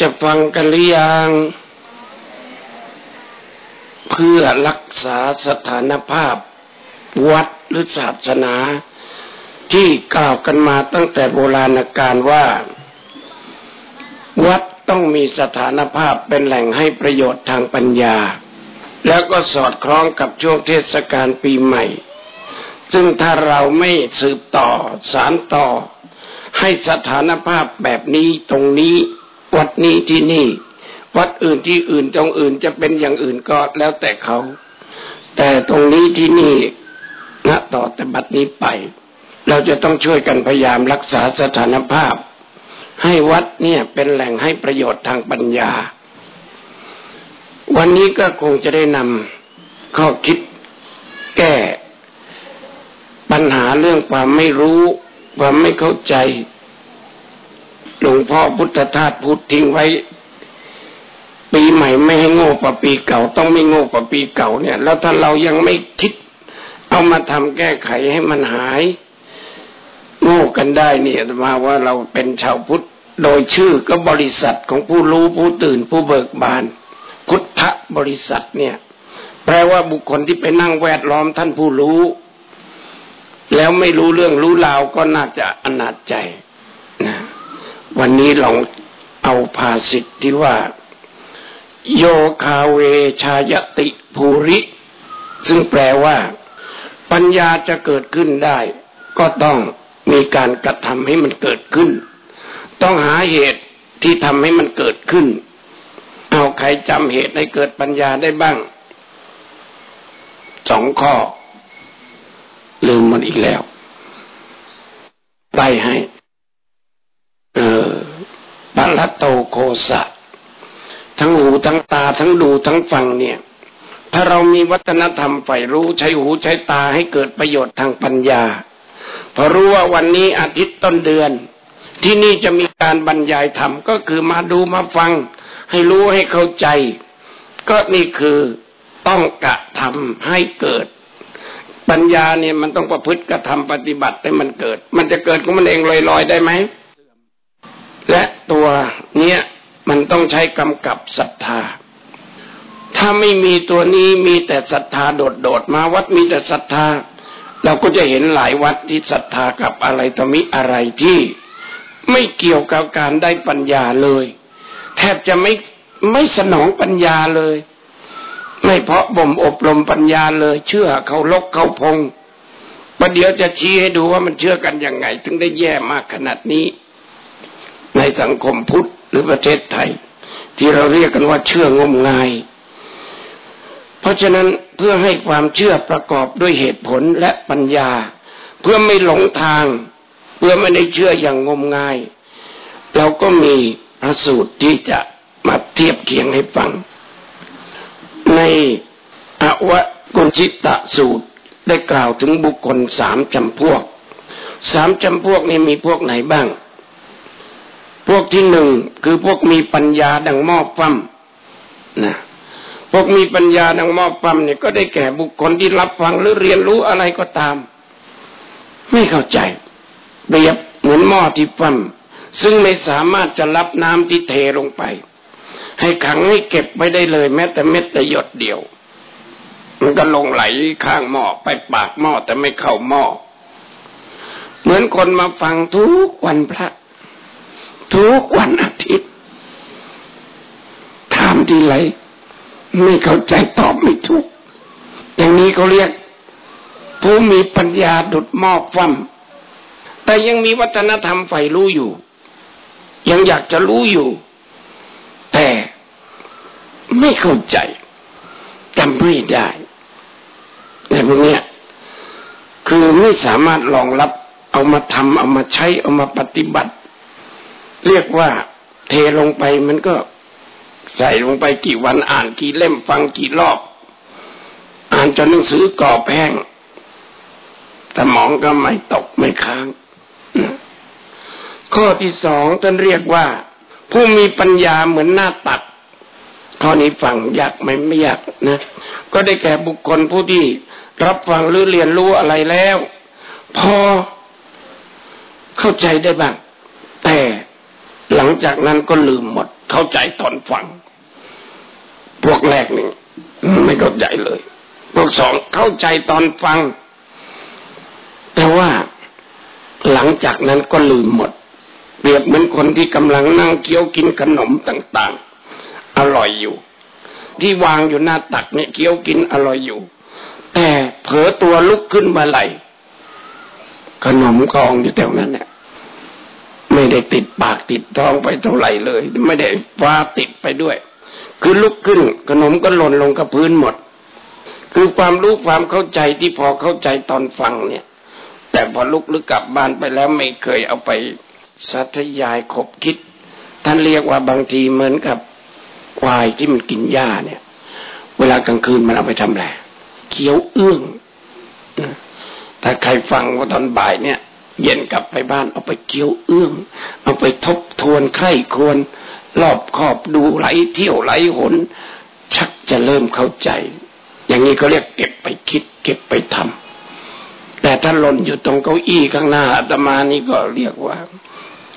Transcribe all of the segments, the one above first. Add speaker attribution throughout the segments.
Speaker 1: จะฟังกันหรือยัง เพื่อรักษาสถานภาพ วัดหรือศาสนา ที่กล่าวกันมาตั้งแต่โบราณกาลว่า วัดต้องมีสถานภาพเป็นแหล่งให้ประโยชน์ทางปัญญา แล้วก็สอดคล้องกับช่วงเทศกาลปีใหม่ ซึ่งถ้าเราไม่สืบต่อสารต่อให้สถานภาพแบบนี้ตรงนี้ วัดนี้ที่นี่ วัดอื่นที่อื่นตรงอื่นจะเป็นอย่างอื่นก็แล้วแต่เขา แต่ตรงนี้ที่นี่ณต่อแต่บัดนี้ไป เราจะต้องช่วยกันพยายามรักษาสถานภาพ ให้วัดเนี่ยเป็นแหล่งให้ประโยชน์ทางปัญญา วันนี้ก็คงจะได้นำข้อคิดแก้ปัญหาเรื่องความไม่รู้ ความไม่เข้าใจ หลวงพ่อพุทธทาสพูดทิ้งไว้ ปีใหม่ไม่ให้โง่กว่าปีเก่า ต้องไม่โง่กว่าปีเก่าเนี่ย แล้วถ้าเรายังไม่คิด เอามาทำแก้ไขให้มันหาย โง่กันได้เนี่ยมาว่าเราเป็นชาวพุทธโดยชื่อก็บริษัทของผู้รู้ผู้ตื่นผู้เบิกบาน พุทธบริษัทเนี่ย แปลว่าบุคคลที่ไปนั่งแวดล้อมท่านผู้รู้ แล้วไม่รู้เรื่องรู้ราวก็น่าจะอนาจใจนะ วันนี้ลองเอาภาษิตที่ว่า โยคาเวชายติภูริ ซึ่งแปลว่า ปัญญาจะเกิดขึ้นได้ ก็ต้องมีการกระทำให้มันเกิดขึ้น ต้องหาเหตุที่ทำให้มันเกิดขึ้น เอาใครจำเหตุให้เกิดปัญญาได้บ้างสองข้อ ลืมมันอีกแล้วไปให้ ปัลโตโคสะ ทั้งหูทั้งตาทั้งดูทั้งฟังเนี่ย ถ้าเรามีวัฒนธรรมใฝ่รู้ใช้หูใช้ตาให้เกิดประโยชน์ทางปัญญาพอรู้ว่าวันนี้อาทิตย์ต้นเดือน ที่นี่จะมีการบรรยายธรรมก็คือมาดูมาฟัง ให้รู้ให้เข้าใจ ก็นี่คือต้องกระทำให้เกิด ปัญญาเนี่ยมันต้องประพฤติกระทำปฏิบัติให้มันเกิด มันจะเกิดของมันเองลอยๆได้ไหม และตัวเนี้ยมันต้องใช้กำกับศรัทธา ถ้าไม่มีตัวนี้มีแต่ศรัทธาโดดๆมาวัดมีแต่ศรัทธา เราก็จะเห็นหลายวัดที่ศรัทธากับอะไรตมิอะไรที่ ไม่เกี่ยวกับการได้ปัญญาเลย แทบจะไม่ไม่สนองปัญญาเลย ไม่เพราะบ่มอบรมปัญญาเลย เชื่อเขาลกเขาพงประเดี๋ยวจะชี้ให้ดูว่ามันเชื่อกันยังไง ถึงได้แย่มากขนาดนี้ ในสังคมพุทธหรือประเทศไทย ที่เราเรียกกันว่าเชื่องมงาย เพราะฉะนั้นเพื่อให้ความเชื่อประกอบด้วยเหตุผลและปัญญา เพื่อไม่หลงทาง เพื่อไม่ได้เชื่ออย่างงมงาย เราก็มีพระสูตรที่จะมาเทียบเคียงให้ฟัง ในอวกุจิตะสูตรได้กล่าวถึงบุคคลสามจำพวก สามจำพวกนี้มีพวกไหนบ้าง พวกที่หนึ่งคือพวกมีปัญญาดังหม้อฟั่มนะพวกมีปัญญาดังมอบปั๊มเนี่ยก็ได้แก่บุคคลที่รับฟังหรือเรียนรู้อะไรก็ตาม ไม่เข้าใจเปรียบเหมือนหม้อที่ปั๊มซึ่งไม่สามารถจะรับน้ำที่เทลงไป ให้ขังให้เก็บไว้ได้เลย แม้แต่เม็ดแต่หยดเดียว มันก็ลงไหลข้างหม้อไปปากหม้อแต่ไม่เข้าหม้อเหมือนคนมาฟังทุกวันพระ ทุกวันอาทิตย์ถามทีไรไม่เข้าใจตอบไม่ถูก อย่างนี้เขาเรียก ผู้มีปัญญาดุดมอบฟั่มแต่ยังมีวัฒนธรรมใฝ่รู้อยู่ ยังอยากจะรู้อยู่ แต่ไม่เข้าใจจำไม่ได้ แต่พวกนี้คือไม่สามารถรองรับเอามาทำเอามาใช้เอามาปฏิบัติ เรียกว่าเทลงไปมันก็ใส่ลงไปกี่วันอ่านกี่เล่มฟังกี่รอบ อ่านจนหนังสือกรอบแห้งสมองก็ไม่ตกไม่ค้าง ข้อที่สองท่านเรียกว่า ผู้มีปัญญาเหมือนหน้าตักข้อนี้ฟังยากไหมไม่ยากนะ ก็ได้แก่บุคคลผู้ที่รับฟังหรือเรียนรู้อะไรแล้ว พอเข้าใจได้บ้างแต่ งจากนั้นก็ลืมหมด เข้าใจตอนฟัง พวกแรกนี่ไม่เข้าใจเลย พวกสองเข้าใจตอนฟัง แต่ว่าหลังจากนั้นก็ลืมหมด เปรียบเหมือนคนที่กำลังนั่งเคี้ยวกินขนมต่างๆ อร่อยอยู่ ที่วางอยู่หน้าตักเนี่ยเคี้ยวกินอร่อยอยู่ แต่เผลอตัวลุกขึ้นมาไหลขนมกองอยู่แถวนั้นเนี่ย ไม่ได้ติดปากติดท้องไปเท่าไหร่เลย ไม่ได้ฟ้าติดไปด้วย คือลุกขึ้นขนมก็หล่นลงกับพื้นหมด คือความรู้ความเข้าใจที่พอเข้าใจตอนฟังเนี่ย แต่พอลุกหรือกลับบ้านไปแล้วไม่เคยเอาไปสัตยายคบคิด ท่านเรียกว่าบางทีเหมือนกับควายที่มันกินหญ้าเนี่ย เวลากลางคืนมันเอาไปทำอะไรเคี้ยวเอื้องถ้าใครฟังว่าตอนบ่ายเนี่ย เย็นกลับไปบ้านเอาไปเกี่ยวเอื้อง เอาไปทบทวนใคร่ควรรอบขอบดูไหลเที่ยวไหลหน ชักจะเริ่มเข้าใจ อย่างนี้เขาเรียกเก็บไปคิด เก็บไปทำแต่ถ้าหล่นอยู่ตรงเก้าอี้ข้างหน้าอาตมานี่ก็เรียกว่า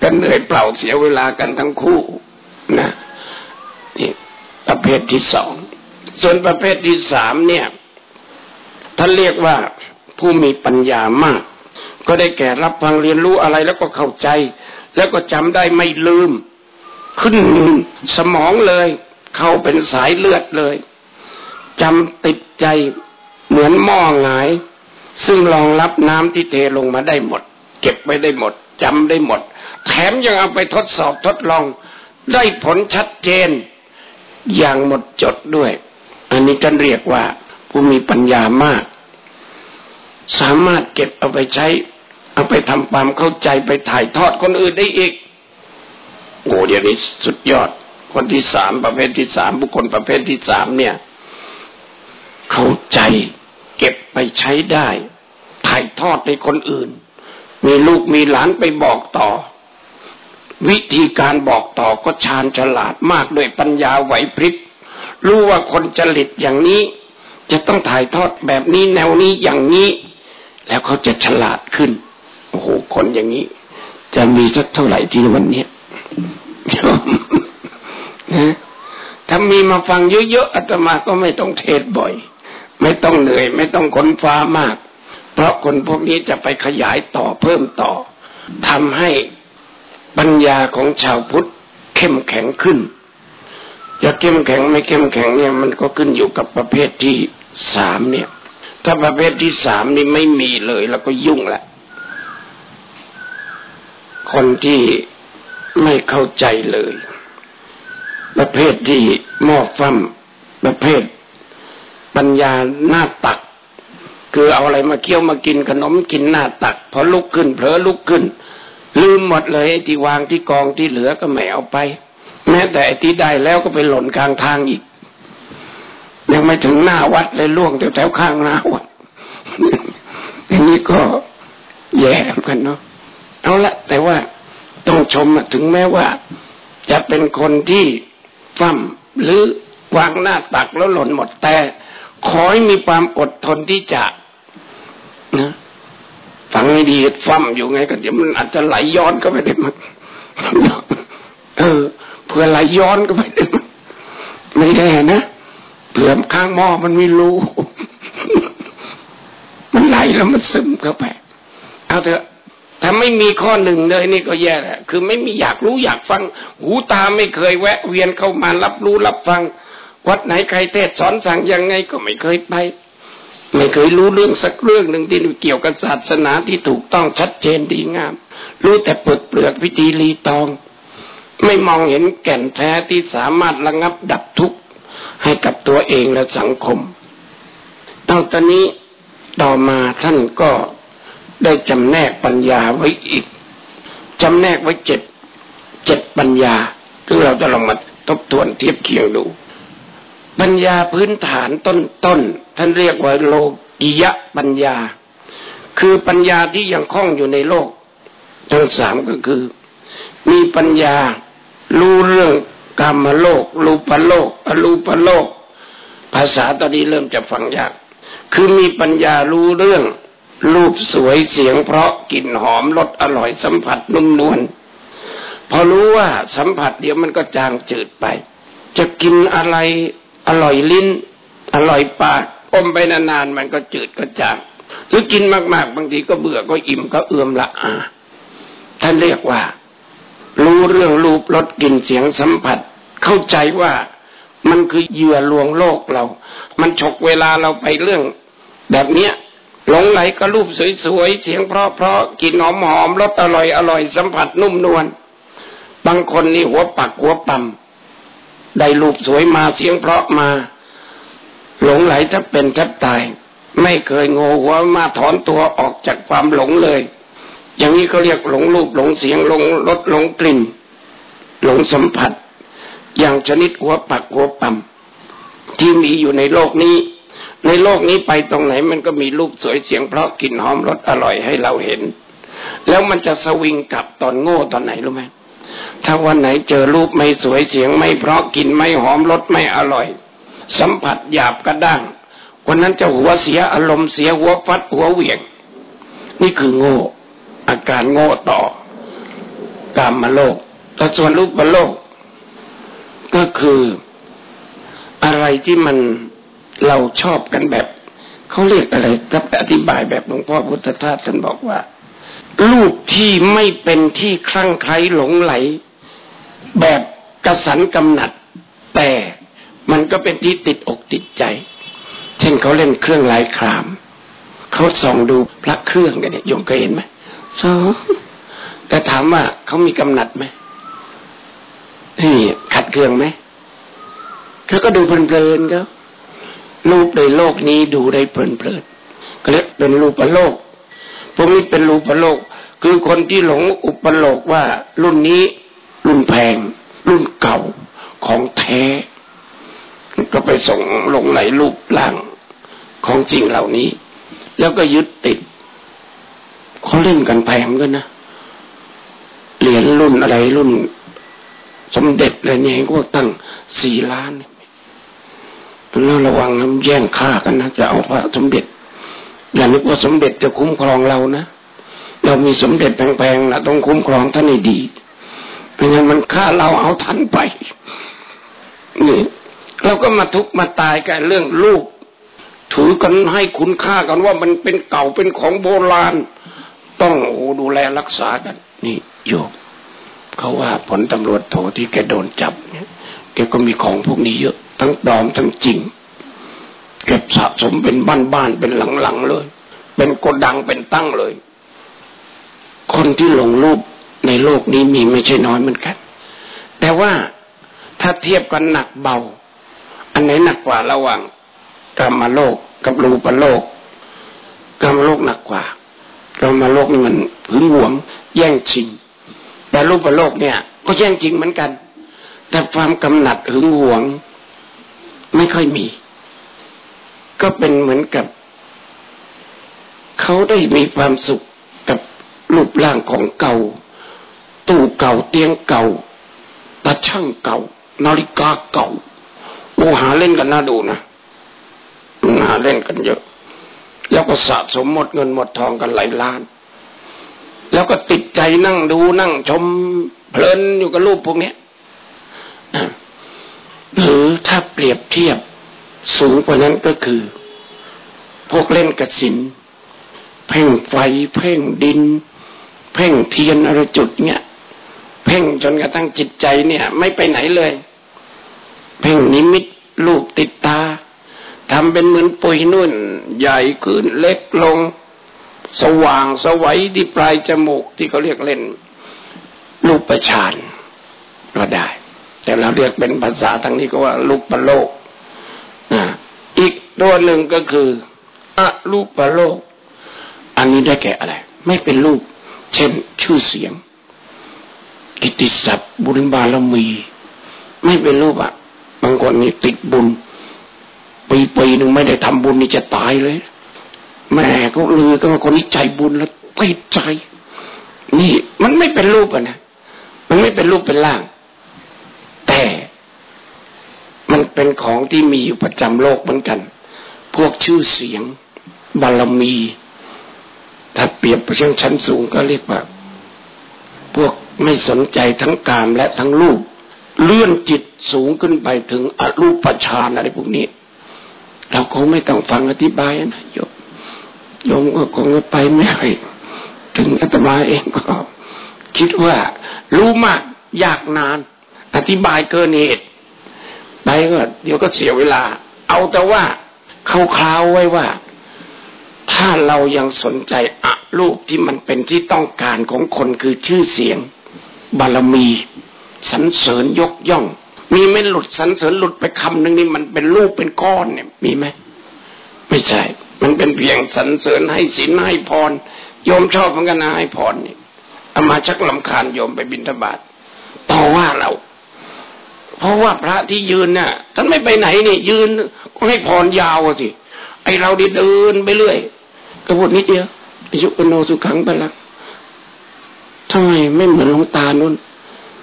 Speaker 1: กันเหนื่อยเปล่าเสียเวลากันทั้งคู่นะนี่ประเภทที่สอง ส่วนประเภทที่สามเนี่ยท่านเรียกว่าผู้มีปัญญามาก ก็ได้แก่รับฟังเรียนรู้อะไรแล้วก็เข้าใจ แล้วก็จำได้ไม่ลืม ขึ้นสมองเลย เข้าเป็นสายเลือดเลยจำติดใจเหมือนหม้อหงาย ซึ่งรองรับน้ำที่เทลงมาได้หมด เก็บไว้ได้หมดจำได้หมด แถมยังเอาไปทดสอบทดลอง ได้ผลชัดเจน อย่างหมดจดด้วย อันนี้กันเรียกว่าผู้มีปัญญามาก สามารถเก็บเอาไปใช้ เอาไปทำความเข้าใจไปถ่ายทอดคนอื่นได้อีกโอ้เดี๋ยวนี้สุดยอด คนที่สามประเภทที่สามบุคคลประเภทที่สามเนี่ย เข้าใจเก็บไปใช้ได้ ถ่ายทอดในคนอื่น มีลูกมีหลานไปบอกต่อ วิธีการบอกต่อก็ชาญฉลาดมากด้วยปัญญาไหวพริบรู้ว่าคนจริตอย่างนี้ จะต้องถ่ายทอดแบบนี้แนวนี้อย่างนี้ แล้วเขาจะฉลาดขึ้น โอ้โหคนอย่างนี้ จะมีสักเท่าไหร่ที่วันนี้นะถ้ามีมาฟังเยอะๆอาตมาก็ไม่ต้องเทศบ่อย ไม่ต้องเหนื่อย ไม่ต้องค้นฟ้ามาก เพราะคนพวกนี้จะไปขยายต่อเพิ่มต่อทำให้ปัญญาของชาวพุทธเข้มแข็งขึ้น จะเข้มแข็งไม่เข้มแข็งเนี่ยมันก็ขึ้นอยู่กับประเภทที่สามเนี่ย ถ้าประเภทที่สามนี่ไม่มีเลย แล้วก็ยุ่งแหละ คนที่ไม่เข้าใจเลย ประเภทที่มอบฟั่มประเภท ปัญญาหน้าตัก คือเอาอะไรมาเคี้ยวมากินขนมกินหน้าตัก พอลุกขึ้นเผลอลุกขึ้น ลืมหมดเลยที่วางที่กองที่เหลือก็ไม่เอาไป แม้แต่ที่ได้แล้วก็ไปหล่นกลางทางอีก ยังไม่ถึงหน้าวัดเลยล่วงแถวๆข้างหน้าวัดอย่างนี้ก็แย่กันเนาะ เอาละแต่ว่าต้องชมถึงแม้ว่า จะเป็นคนที่ฟั่มหรือวางหน้าตักแล้วหล่นหมดแต่ขอให้มีความอดทนที่จะนะฟังให้ดีฟั่มอยู่ไงก็เดี๋ยวมันอาจจะไหลย้อนก็ไปได้มั้งเออเผื่อไหลย้อนก็ไปได้มั้งไม่แน่นะเผื่อข้างหม้อมันไมีรูมันไหลแล้วมันซึมเข้าไปเอาเถอะ ถ้าไม่มีข้อหนึ่งเลยนี่ก็แย่แหละคือไม่มีอยากรู้อยากฟัง หูตาไม่เคยแวะ เวียนเข้ามารับรู้รับฟัง วัดไหนใครเทศสอนสั่งยังไงก็ไม่เคยไป ไม่เคยรู้เรื่องสักเรื่องหนึ่งที่เกี่ยวกับศาสนาที่ถูกต้องชัดเจนดีงาม รู้แต่เปิดเปลือกวิธีรีตอง ไม่มองเห็นแก่นแท้ที่สามารถระงับดับทุกข์ให้กับตัวเองและสังคมตั้งตอนนี้ต่อมาท่านก็ ได้จำแนกปัญญาไว้อีกจำแนกไว้เจ็ดเจ็ดปัญญาซึ่งเราจะลองมาทบทวนเทียบเคียงดู ปัญญาพื้นฐานต้นต้นท่านเรียกว่าโลกิยะปัญญา คือปัญญาที่ยังคล่องอยู่ในโลก ทั้งสามก็คือ มีปัญญารู้เรื่องกรรมโลกรูปโลกอรูปโลก ภาษาตอนนี้เริ่มจะฟังยาก คือมีปัญญารู้เรื่อง รูปสวยเสียงเพราะกลิ่นหอมรสอร่อยสัมผัสนุ่มนวลพอรู้ว่าสัมผัสเดี๋ยวมันก็จางจืดไป จะกินอะไรอร่อยลิ้น อร่อยปากอมไปนานๆมันก็จืดก็จางหรือกินมากๆ บางทีก็เบื่อก็อิ่มก็เอื่อมละอาท่านเรียกว่า รู้เรื่องรูปรสกลิ่นเสียงสัมผัส เข้าใจว่ามันคือเหยื่อลวงโลกเรา มันฉกเวลาเราไปเรื่อง แบบเนี้ย หลงไหลก็รูปสวยๆ เสียงเพราะๆกลิ่นหอมๆรสอร่อยอร่อยสัมผัสนุ่มนวลบางคนนี่หัวปักหัวปั๊มได้รูปสวยมาเสียงเพราะมา หลงไหลถ้าเป็นถ้าตาย ไม่เคยโง่หัวมาถอนตัวออกจากความหลงเลย อย่างนี้เขาเรียกหลงรูปหลงเสียงหลงรสหลงกลิ่น หลงสัมผัส อย่างชนิดหัวปักหัวปั๊มที่มีอยู่ในโลกนี้ ในโลกนี้ไปตรงไหนมันก็มีรูปสวยเสียงเพราะกลิ่นหอมรสอร่อยให้เราเห็น แล้วมันจะสวิงกลับตอนโง่ตอนไหนรู้ไหมถ้าวันไหนเจอรูปไม่สวยเสียงไม่เพราะกลิ่นไม่หอมรสไม่อร่อย สัมผัสหยาบกระด้างวันนั้นจะหัวเสียอารมณ์เสียหัวฟัดหัวเหวี่ยง นี่คือโง่ อาการโง่ต่อกามมาโลกแต่ส่วนรูปมาโลก ก็คืออะไรที่มัน เราชอบกันแบบเขาเรียกอะไรถ้าอธิบายแบบหลวงพ่อพุทธทาสท่านบอกว่า รูปที่ไม่เป็นที่คลั่งไคล้หลงไหล แบบกระสันกำหนัด แต่มันก็เป็นที่ติดอกติดใจ เช่นเขาเล่นเครื่องลายครามเขาส่องดูพระเครื่องกันเนี่ยโยมเคยเห็นไหมสองแต่ถามว่าเขามีกำหนัดไหมนี่ขัดเครื่องไหมเขาก็ดูเพลินๆเขา รูปในโลกนี้ดูได้เพลินๆก็เรียกเป็นรูปโลก พวกนี้เป็นรูปโลก คือคนที่หลงอุปโลกว่ารุ่นนี้รุ่นแพง รุ่นเก่าของแท้ ก็ไปส่งลงไหลรูปร่างของจริงเหล่านี้ แล้วก็ยึดติดเขาเล่นกันแพงกันนะเหรียญรุ่นอะไรรุ่น สมเด็จอะไรเนี่ยก็ตั้งสี่ล้าน แล้วระวังน้ำแย่งฆ่ากันนะจะเอาพระสมเด็จอย่านึกว่าสมเด็จจะคุ้มครองเรานะเรามีสมเด็จแพงๆนะต้องคุ้มครองท่านให้ดีเพราะงั้นมันฆ่าเราเอาท่านไปนี่เราก็มาทุกข์มาตายกันเรื่องลูก ถือกันให้คุณค่ากันว่ามันเป็นเก่าเป็นของโบราณ ต้องโอ้ดูแลรักษากัน นี่โยกเขาว่าผลตำรวจโถที่แกโดนจับเนี่ยแกก็มีของพวกนี้เยอะ ทั้งปลอมทั้งจริง เก็บสะสมเป็นบ้านๆเป็นหลังๆเลย เป็นโกดังเป็นตั้งเลย คนที่หลงรูปในโลกนี้มีไม่ใช่น้อยเหมือนกัน แต่ว่าถ้าเทียบกันหนักเบา อันไหนหนักกว่าระหว่างกรรมโลกกับรูปโลกกรรมโลกหนักกว่ากรรมโลกนี่มันหึงหวง แย่งชิง แต่รูปโลกเนี่ย ก็แย่งชิงเหมือนกัน แต่ความกำหนัดหึงหวง ไม่ค่อยมี ก็เป็นเหมือนกับ เขาได้มีความสุขกับรูปร่างของเก่า ตู้เก่าเตียงเก่าตาช่างเก่า นาฬิกาเก่าโอหาเล่นกันน่าดูนะหาเล่นกันเยอะ แล้วก็สะสมหมดเงินหมดทองกันหลายล้าน แล้วก็ติดใจนั่งดูนั่งชมเพลินอยู่กับรูปพวกนี้ หรือถ้าเปรียบเทียบสูงกว่านั้นก็คือ พวกเล่นกระสิน เพ่งไฟ เพ่งดิน เพ่งเทียนอะไรจุดเนี่ยเพ่งจนกระทั่งจิตใจเนี่ย ไม่ไปไหนเลย เพ่งนิมิตลูกติดตาทำเป็นเหมือนปุยนุ่น ใหญ่ขึ้นเล็กลง สว่างสวัยที่ปลายจมูกที่เขาเรียกเล่นลูกประชานก็ได้ แต่เราเรียกเป็นภาษาทางนี้ก็ว่าลูกปโลกอีกตัวหนึ่งก็คืออรูปโลก อันนี้ได้แก่อะไร ไม่เป็นรูปเช่น ชื่อเสียง กิติศัพท์บุญบารมี ไม่เป็นรูปอะบางคนนี่ติดบุญ ปีปีหนึ่งไม่ได้ทำบุญนี่จะตายเลยแม่ก็ลือก็ว่าคนนี้ใจบุญแล้วติดใจ นี่มันไม่เป็นรูปอะนะมันไม่เป็นรูปเป็นร่าง แต่มัน เป็นของที่มีอยู่ประจำโลกเหมือนกัน พวกชื่อเสียงบารมี ถ้าเปรียบไปเชิงชั้นสูงก็เรียกว่า พวกไม่สนใจทั้งกามและทั้งรูป เลื่อนจิตสูงขึ้นไปถึงอรูปฌานอะไรพวกนี้ เราคงไม่ต้องฟังอธิบายนะโยมโยมก็คงไปไม่ไหวถึงอาตมาเองก็ คิดว่า รู้มากยากนาน อธิบายเกินเหตุ ไปก็เดี๋ยวก็เสียเวลา เอาแต่ว่าเขาคราวไว้ว่า ถ้าเรายังสนใจอะรูปที่มันเป็นที่ต้องการของคนคือชื่อเสียง บารมีสรรเสริญยกย่อง มีไม่หลุดสรรเสริญหลุดไปคำหนึ่งนี่มันเป็นรูปเป็นก้อนเนี่ย มีไหมไม่ใช่ มันเป็นเพียงสรรเสริญให้ศีลให้พรโยมชอบเหมือนกันนะให้พรนี่อามาชักลำคาญโยมไปบิณฑบาตต่อว่าเรา เพราะว่าพระที่ยืนเนี่ยท่านไม่ไปไหนนี่ยืนก็ให้พรยาวสิไอเราดิเดินไปเรื่อยก็พูดนิดเดียวอายุโนสุขังไปละทำไมไม่เหมือนหลวงตานุ่น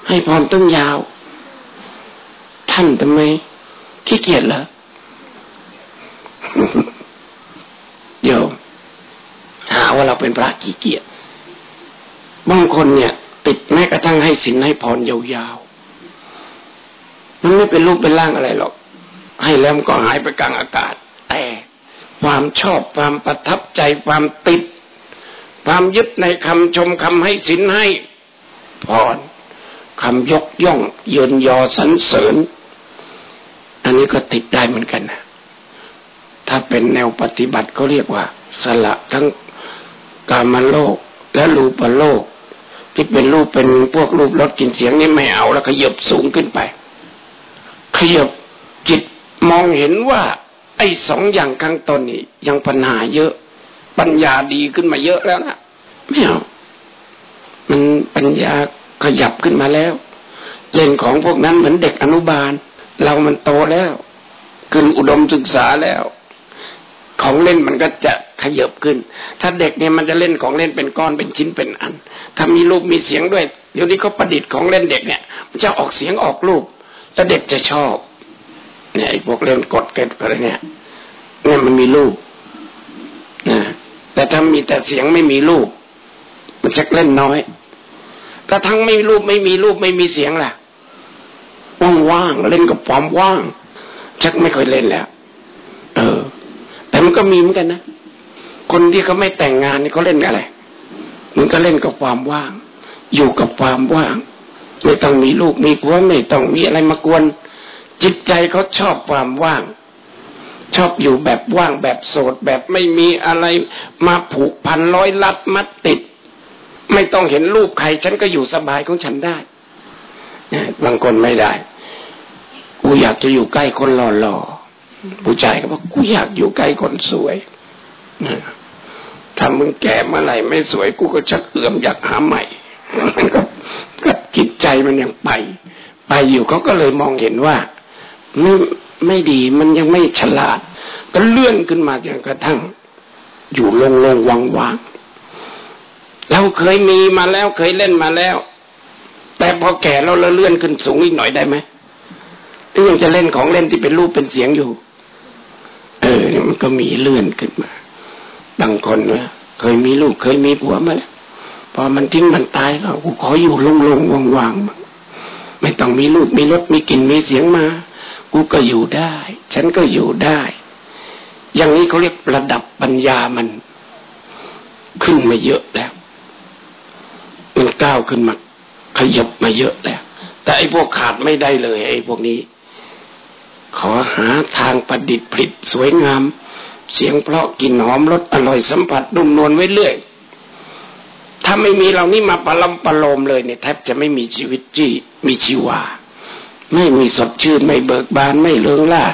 Speaker 1: ให้พรต้นยาว ท่านทำไมขี้เกียจเหรอเดี๋ยวหาว่าเราเป็นพระขี้เกียจบางคนเนี่ย ติดแม้กระทั่งให้สินให้พรยาวๆ มันไม่เป็นรูปเป็นร่างอะไรหรอก ให้แล้วมันก็หายไปกลางอากาศ แต่ความชอบความประทับใจความติด ความยึดในคำชมคำให้สินให้พรคำยกย่องเยินยอสรรเสริญ อันนี้ก็ติดได้เหมือนกันนะถ้าเป็นแนวปฏิบัติเขาเรียกว่า สละทั้งกามโลกและรูปโลก ที่เป็นรูปเป็นพวกรูปรสกลิ่นเสียงนี่ไม่เอาแล้วขยบสูงขึ้นไป ขยับจิตมองเห็นว่า ไอ้สองอย่างข้างต้นนี่ยังปัญหาเยอะ ปัญญาดีขึ้นมาเยอะแล้วนะไม่เอามันปัญญาขยับขึ้นมาแล้ว เล่นของพวกนั้นเหมือนเด็กอนุบาล เรามันโตแล้ว ขึ้นอุดมศึกษาแล้ว ของเล่นมันก็จะขยับขึ้น ถ้าเด็กเนี่ยมันจะเล่นของเล่นเป็นก้อนเป็นชิ้นเป็นอัน ถ้ามีรูปมีเสียงด้วย เดี๋ยวนี้เขาประดิษฐ์ของเล่นเด็กเนี่ย มันจะออกเสียงออกรูป แล้วเด็กจะชอบ เนี่ยไอ้พวกเล่นกดเก็ดอะไรเนี่ยเนี่ยมันมีรูปนะแต่ถ้ามีแต่เสียงไม่มีรูปมันจะเล่นน้อยกระทั่งไม่มีรูปไม่มีรูปไม่มีเสียงแหละว่างๆเล่นกับความว่าง ชักไม่ค่อยเล่นแล้ว เออ แต่มันก็มีเหมือนกันนะคนที่เขาไม่แต่งงานนี่เขาเล่นอะไร มันก็เล่นกับความว่าง อยู่กับความว่าง ไม่ต้องมีลูกมีผัวไม่ต้องมีอะไรมากวน จิตใจเขาชอบความว่าง ชอบอยู่แบบว่างแบบโสดแบบไม่มีอะไรมาผูกพันร้อยลัดมัดติด ไม่ต้องเห็นรูปใครฉันก็อยู่สบายของฉันได้บางคนไม่ได้กูอยากจะอยู่ใกล้คนหล่อๆผู้ชายก็บอกกูอยากอยู่ใกล้คนสวยถ้ามึงแก่เมื่อไหร่ไม่สวยกูก็ชักเอื้อมอยากหาใหม่มันก็ก็จิต ใจมันยังไป ไปอยู่เขาก็เลยมองเห็นว่าไม่ไม่ดีมันยังไม่ฉลาด ก็เลื่อนขึ้นมาจนกระทั่ง อยู่ลงลงวังวางเราเคยมีมาแล้วเคยเล่นมาแล้ว แต่พอแก่เราเราเลื่อนขึ้นสูงอีกหน่อยได้ไหมที่ยังจะเล่นของเล่นที่เป็นรูปเป็นเสียงอยู่ เออมันก็มีเลื่อนขึ้นมาบางคนเนะเคยมีลูกเคยมีผัวมาแล้ว พอมันทิ้งมันตายแล้วกูขออยู่ลงลงวางวางไม่ต้องมีลูกมีรถมีกลิ่นมีเสียงมา กูก็อยู่ได้ ฉันก็อยู่ได้ อย่างนี้เขาเรียกระดับปัญญามัน ขึ้นมาเยอะแล้ว มันก้าวขึ้นมาขยับมาเยอะแล้วแต่ไอ้พวกขาดไม่ได้เลย ไอ้พวกนี้ ขอหาทางประดิษฐ์ผลิตสวยงาม เสียงเพราะกลิ่นหอมรสอร่อยสัมผัสนุ่มนวลไว้เรื่อย ถ้าไม่มีเหล่านี้มาปลำปโลมเลยเนี่ยแทบจะไม่มีชีวิตที่มีชีวา ไม่มีสดชื่นไม่เบิกบานไม่เลืองล่า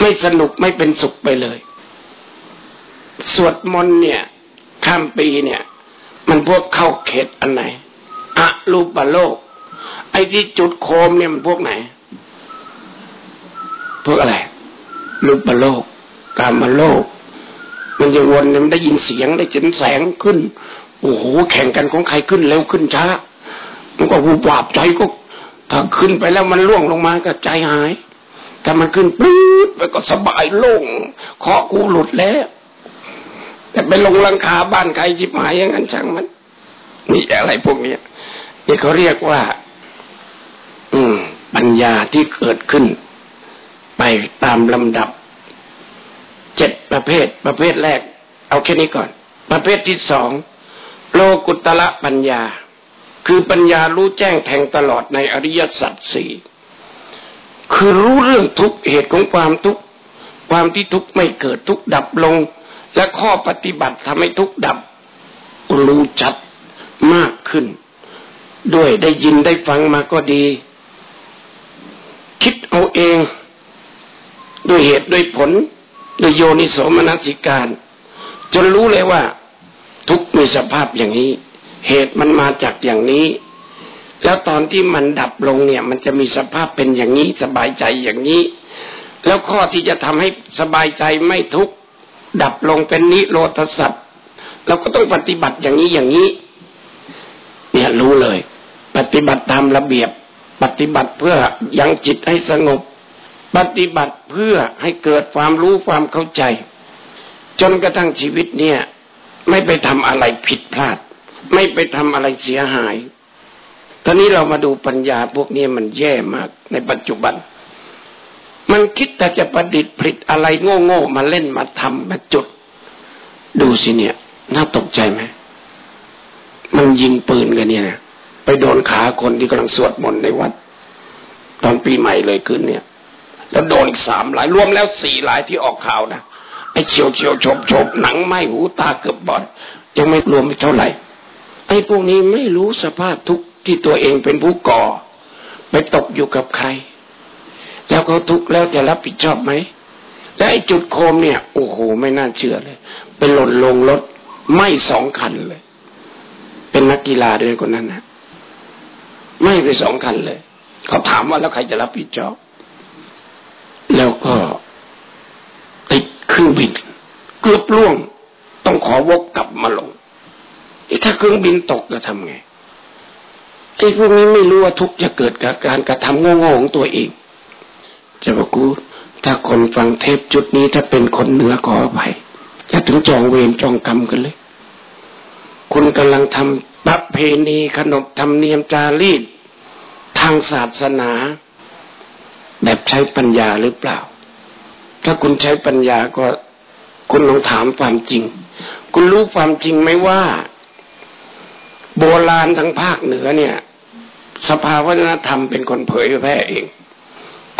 Speaker 1: ไม่สนุกไม่เป็นสุขไปเลย สวดมนต์เนี่ย ข้ามปีเนี่ย มันพวกเข้าเขตอันไหนอะรูปโลก ไอ้ที่จุดโคมเนี่ยมันพวกไหน พวกอะไรรูปโลกกามโลก มันจะวนมันได้ยินเสียงได้เห็นแสงขึ้น โอ้โหแข่งกันของใครขึ้นเร็วขึ้นช้ามันก็หูบาบใจก็ถ้าขึ้นไปแล้วมันล่วงลงมาก็ใจหาย ถ้ามันขึ้นปื๊ดไปก็สบายโล่งเคาะกูหลุดแล้ว แต่ไปลงลังคาบ้านใครจิบหายอย่างนั้นช่างมันนี่อะไรพวกนี้นี่เขาเรียกว่า อืม ปัญญาที่เกิดขึ้น ไปตามลำดับเจ็ดประเภท ประเภทแรก เอาแค่นี้ก่อน ประเภทที่สอง โลกุตละปัญญา คือปัญญารู้แจ้งแทงตลอดในอริยสัจสี่คือรู้เรื่องทุกเหตุของความทุกความที่ทุกไม่เกิดทุกดับลง และข้อปฏิบัติทำให้ทุกดับ รู้ชัดมากขึ้น ด้วยได้ยินได้ฟังมาก็ดี คิดเอาเอง ด้วยเหตุด้วยผลด้วยโยนิโสมนสิการ จนรู้เลยว่า ทุกมีสภาพอย่างนี้ เหตุมันมาจากอย่างนี้ แล้วตอนที่มันดับลงเนี่ย มันจะมีสภาพเป็นอย่างนี้ สบายใจอย่างนี้ แล้วข้อที่จะทำให้สบายใจไม่ทุกข์ดับลงเป็นนิโรธสัตว์เราก็ต้องปฏิบัติอย่างนี้อย่างนี้ เนี่ยรู้เลย ปฏิบัติตามระเบียบ ปฏิบัติเพื่อยังจิตให้สงบ ปฏิบัติเพื่อให้เกิดความรู้ความเข้าใจ จนกระทั่งชีวิตเนี่ย ไม่ไปทำอะไรผิดพลาด ไม่ไปทำอะไรเสียหายตอนนี้เรามาดูปัญญาพวกนี้มันแย่มากในปัจจุบัน มันคิดแต่จะประดิษฐ์ผลิตอะไรโง่ๆมาเล่นมาทำมาจุด ดูสิเนี่ย น่าตกใจไหมมันยิงปืนกันเนี่ยนะไปโดนขาคนที่กำลังสวดมนต์ในวัด ตอนปีใหม่เลยขึ้นเนี่ย แล้วโดนอีกสามหลายรวมแล้วสี่หลายที่ออกข่าวนะ ไอ้เฉียวเฉียวฉบฉบหนังไหมหูตาเกือบบอดยังไม่รวมไปเท่าไหร่ไอ้พวกนี้ไม่รู้สภาพทุกข์ที่ตัวเองเป็นผู้ก่อ ไปตกอยู่กับใคร แล้วเขาทุกข์แล้วจะรับผิดชอบไหมและไอ้จุดโคมเนี่ย โอ้โห ไม่น่าเชื่อเลยไปหล่นลงรถไม่สองคันเลย เป็นนักกีฬาด้วยคนนั้นนะไม่ไปสองคันเลย เขาถามว่าแล้วใครจะรับผิดชอบ แล้วก็ เครื่องบินเกือบล่วง ต้องขอวกกลับมาลงถ้าเครื่องบินตกจะทำไงไอ้พวกนี้ไม่รู้ว่าทุกจะเกิดกับการกระทำโง่ๆของตัวเอง จะบอกกูถ้าคนฟังเทปจุดนี้ถ้าเป็นคนเหนือขออภัยจะถึงจองเวรจองกรรมกันเลย คุณกำลังทำประเพณีขนบธรรมเนียมจารีตทางศาสนา แบบใช้ปัญญาหรือเปล่า ถ้าคุณใช้ปัญญาก็คุณลองถามความจริง คุณรู้ความจริงไหมว่า โบราณทางภาคเหนือเนี่ย สภาวัฒนธรรมเป็นคนเผยแพร่เอง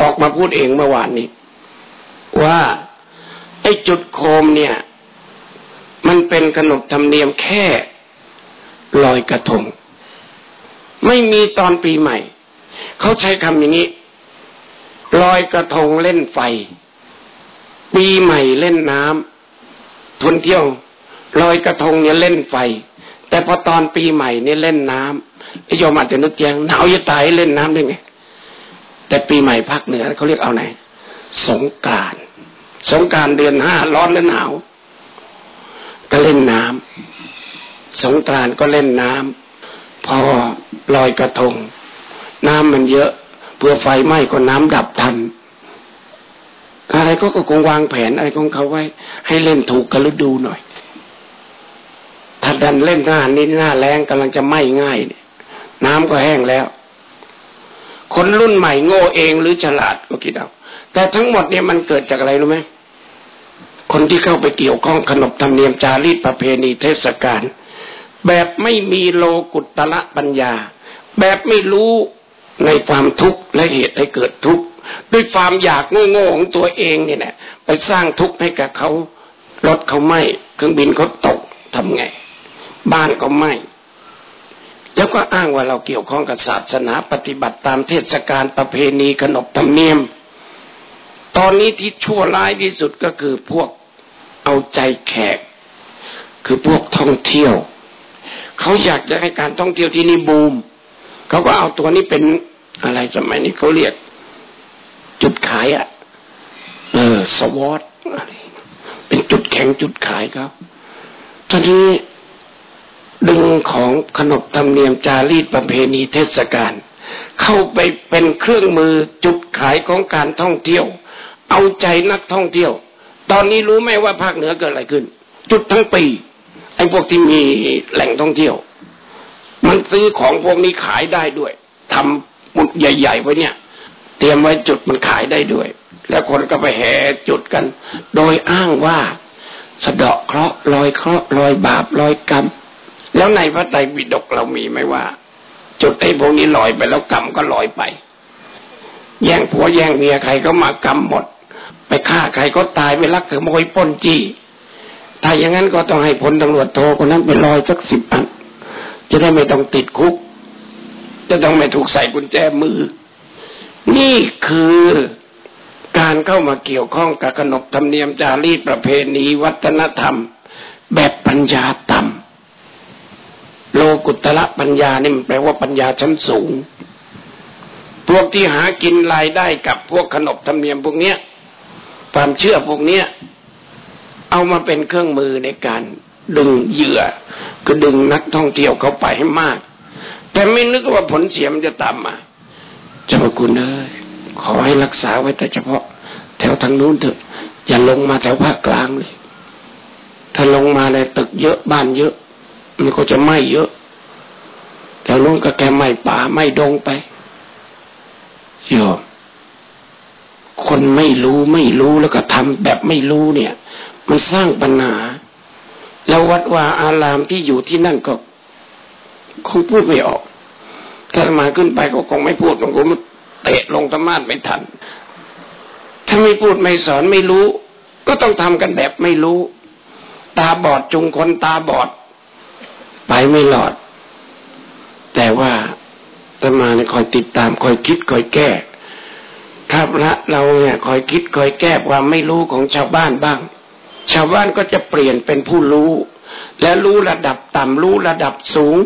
Speaker 1: ออกมาพูดเองเมื่อวานนี้ ว่าไอ้จุดโคมเนี่ย มันเป็นขนบธรรมเนียมแค่ลอยกระทง ไม่มีตอนปีใหม่ เขาใช้คำอย่างนี้ลอยกระทงเล่นไฟ ปีใหม่เล่นน้ำทุนเที่ยวลอยกระทงเนี่ยเล่นไฟ แต่พอตอนปีใหม่เนี่ยเล่นน้ำไอ้โยมอาจจะนึกยังหนาวจะตายเล่นน้ำได้ไงแต่ปีใหม่ภาคเหนือเขาเรียกเอาไหน สงกานสงการเดือนห้าร้อนและหนาว ก็เล่นน้ำสงกรานก็เล่นน้ำพอลอยกระทง น้ำมันเยอะเพื่อไฟไหม้ก็น้ำดับทัน อะไรก็คงวางแผนอะไรของเขาไว้ ให้เล่นถูกกระดูหน่อย ถ้าดันเล่นหน้านี้หน้าแรงกำลังจะไหม้ง่ายเนี่ย น้ำก็แห้งแล้ว คนรุ่นใหม่โง่เองหรือฉลาดก็คิดเอาแต่ทั้งหมดเนี่ยมันเกิดจากอะไรรู้ไหมคนที่เข้าไปเกี่ยวข้องขนบธรรมเนียมจารีตประเพณีเทศกาลแบบไม่มีโลกุตละปัญญา แบบไม่รู้ในความทุกข์และเหตุให้เกิดทุกข์ ด้วยความอยากโง่ๆของตัวเองเนี่ยนะไปสร้างทุกข์ให้กับเขารถเขาไหมเครื่องบินเขาตกทำไง บ้านก็ไหมแล้วก็อ้างว่าเราเกี่ยวข้องกับศาสนาปฏิบัติตามเทศกาลประเพณีขนบธรรมเนียม ตอนนี้ที่ชั่วร้ายที่สุดก็คือพวกเอาใจแขก คือพวกท่องเที่ยว เขาอยากจะให้การท่องเที่ยวที่นี่บูม เขาก็เอาตัวนี้เป็นอะไรสมัยนี้เขาเรียก จุดขายอะ่ะ เออ สวอตเป็นจุดแข็งจุดขายครับตอนนี้ดึงของขนบธรรมเนียมจารีตประเพณีเทศกาลเข้าไปเป็นเครื่องมือจุดขายของการท่องเที่ยว เอาใจนักท่องเที่ยว ตอนนี้รู้ไหมว่าภาคเหนือเกิดอะไรขึ้น จุดทั้งปีไอ้พวกที่มีแหล่งท่องเที่ยว มันซื้อของพวกนี้ขายได้ด้วยทำมุดใหญ่ ๆ ไว้เนี่ย เตรียมไว้จุดมันขายได้ด้วย แล้วคนก็ไปแห่จุดกัน โดยอ้างว่าสะเดาะเคราะห์ลอยเคราะห์ลอยบาปลอยกรรม แล้วในพระไตรปิฎกเรามีไหมว่า จุดไอ้พวกนี้ลอยไปแล้วกรรมก็ลอยไป แย่งผัวแย่งเมียใครก็มากรรมหมด ไปฆ่าใครก็ตายไปลักขโมยป้นจี้ถ้าอย่างนั้นก็ต้องให้พลตำรวจโทคนนั้นไปลอยสักสิบอันจะได้ไม่ต้องติดคุก จะต้องไม่ถูกใส่กุญแจมือ นี่คือการเข้ามาเกี่ยวข้องกับขนบธรรมเนียมจารีตประเพณีวัฒนธรรม แบบปัญญาต่ำโลกุตละปัญญานี่มันแปลว่าปัญญาชั้นสูง พวกที่หากินรายได้กับพวกขนบธรรมเนียมพวกเนี้ย ความเชื่อพวกเนี้ย เอามาเป็นเครื่องมือในการดึงเหยื่อ ก็ดึงนักท่องเที่ยวเข้าไปให้มาก แต่ไม่นึกว่าผลเสียมันจะตามมา จะมาคุณเอ้ยขอให้รักษาไว้แต่เฉพาะ แถวทางนู้นเถอะ อย่าลงมาแถวภาคกลางเลย ถ้าลงมาในตึกเยอะบ้านเยอะ มันก็จะไหม้เยอะแถวนู้นก็แกไหม้ป่าไหม้ดงไปโยมคนไม่รู้ไม่รู้แล้วก็ทำแบบไม่รู้เนี่ย มันสร้างปัญหา แล้ววัดว่าอารามที่อยู่ที่นั่นก็คงพูดไม่ออก ถ้ามาขึ้นไปก็คงไม่พูดหลวงปู่เตะลงธรรมาไม่ทัน ถ้าไม่พูดไม่สอนไม่รู้ ก็ต้องทำกันแบบไม่รู้ ตาบอดจุงคนตาบอด ไปไม่หลอด แต่ว่าธรรมาเนี่ยคอยติดตามคอยคิดคอยแก้ถ้าพระเราเนี่ยคอยคิดคอยแก้ความไม่รู้ของชาวบ้านบ้าง ชาวบ้านก็จะเปลี่ยนเป็นผู้รู้ และรู้ระดับต่ำรู้ระดับสูง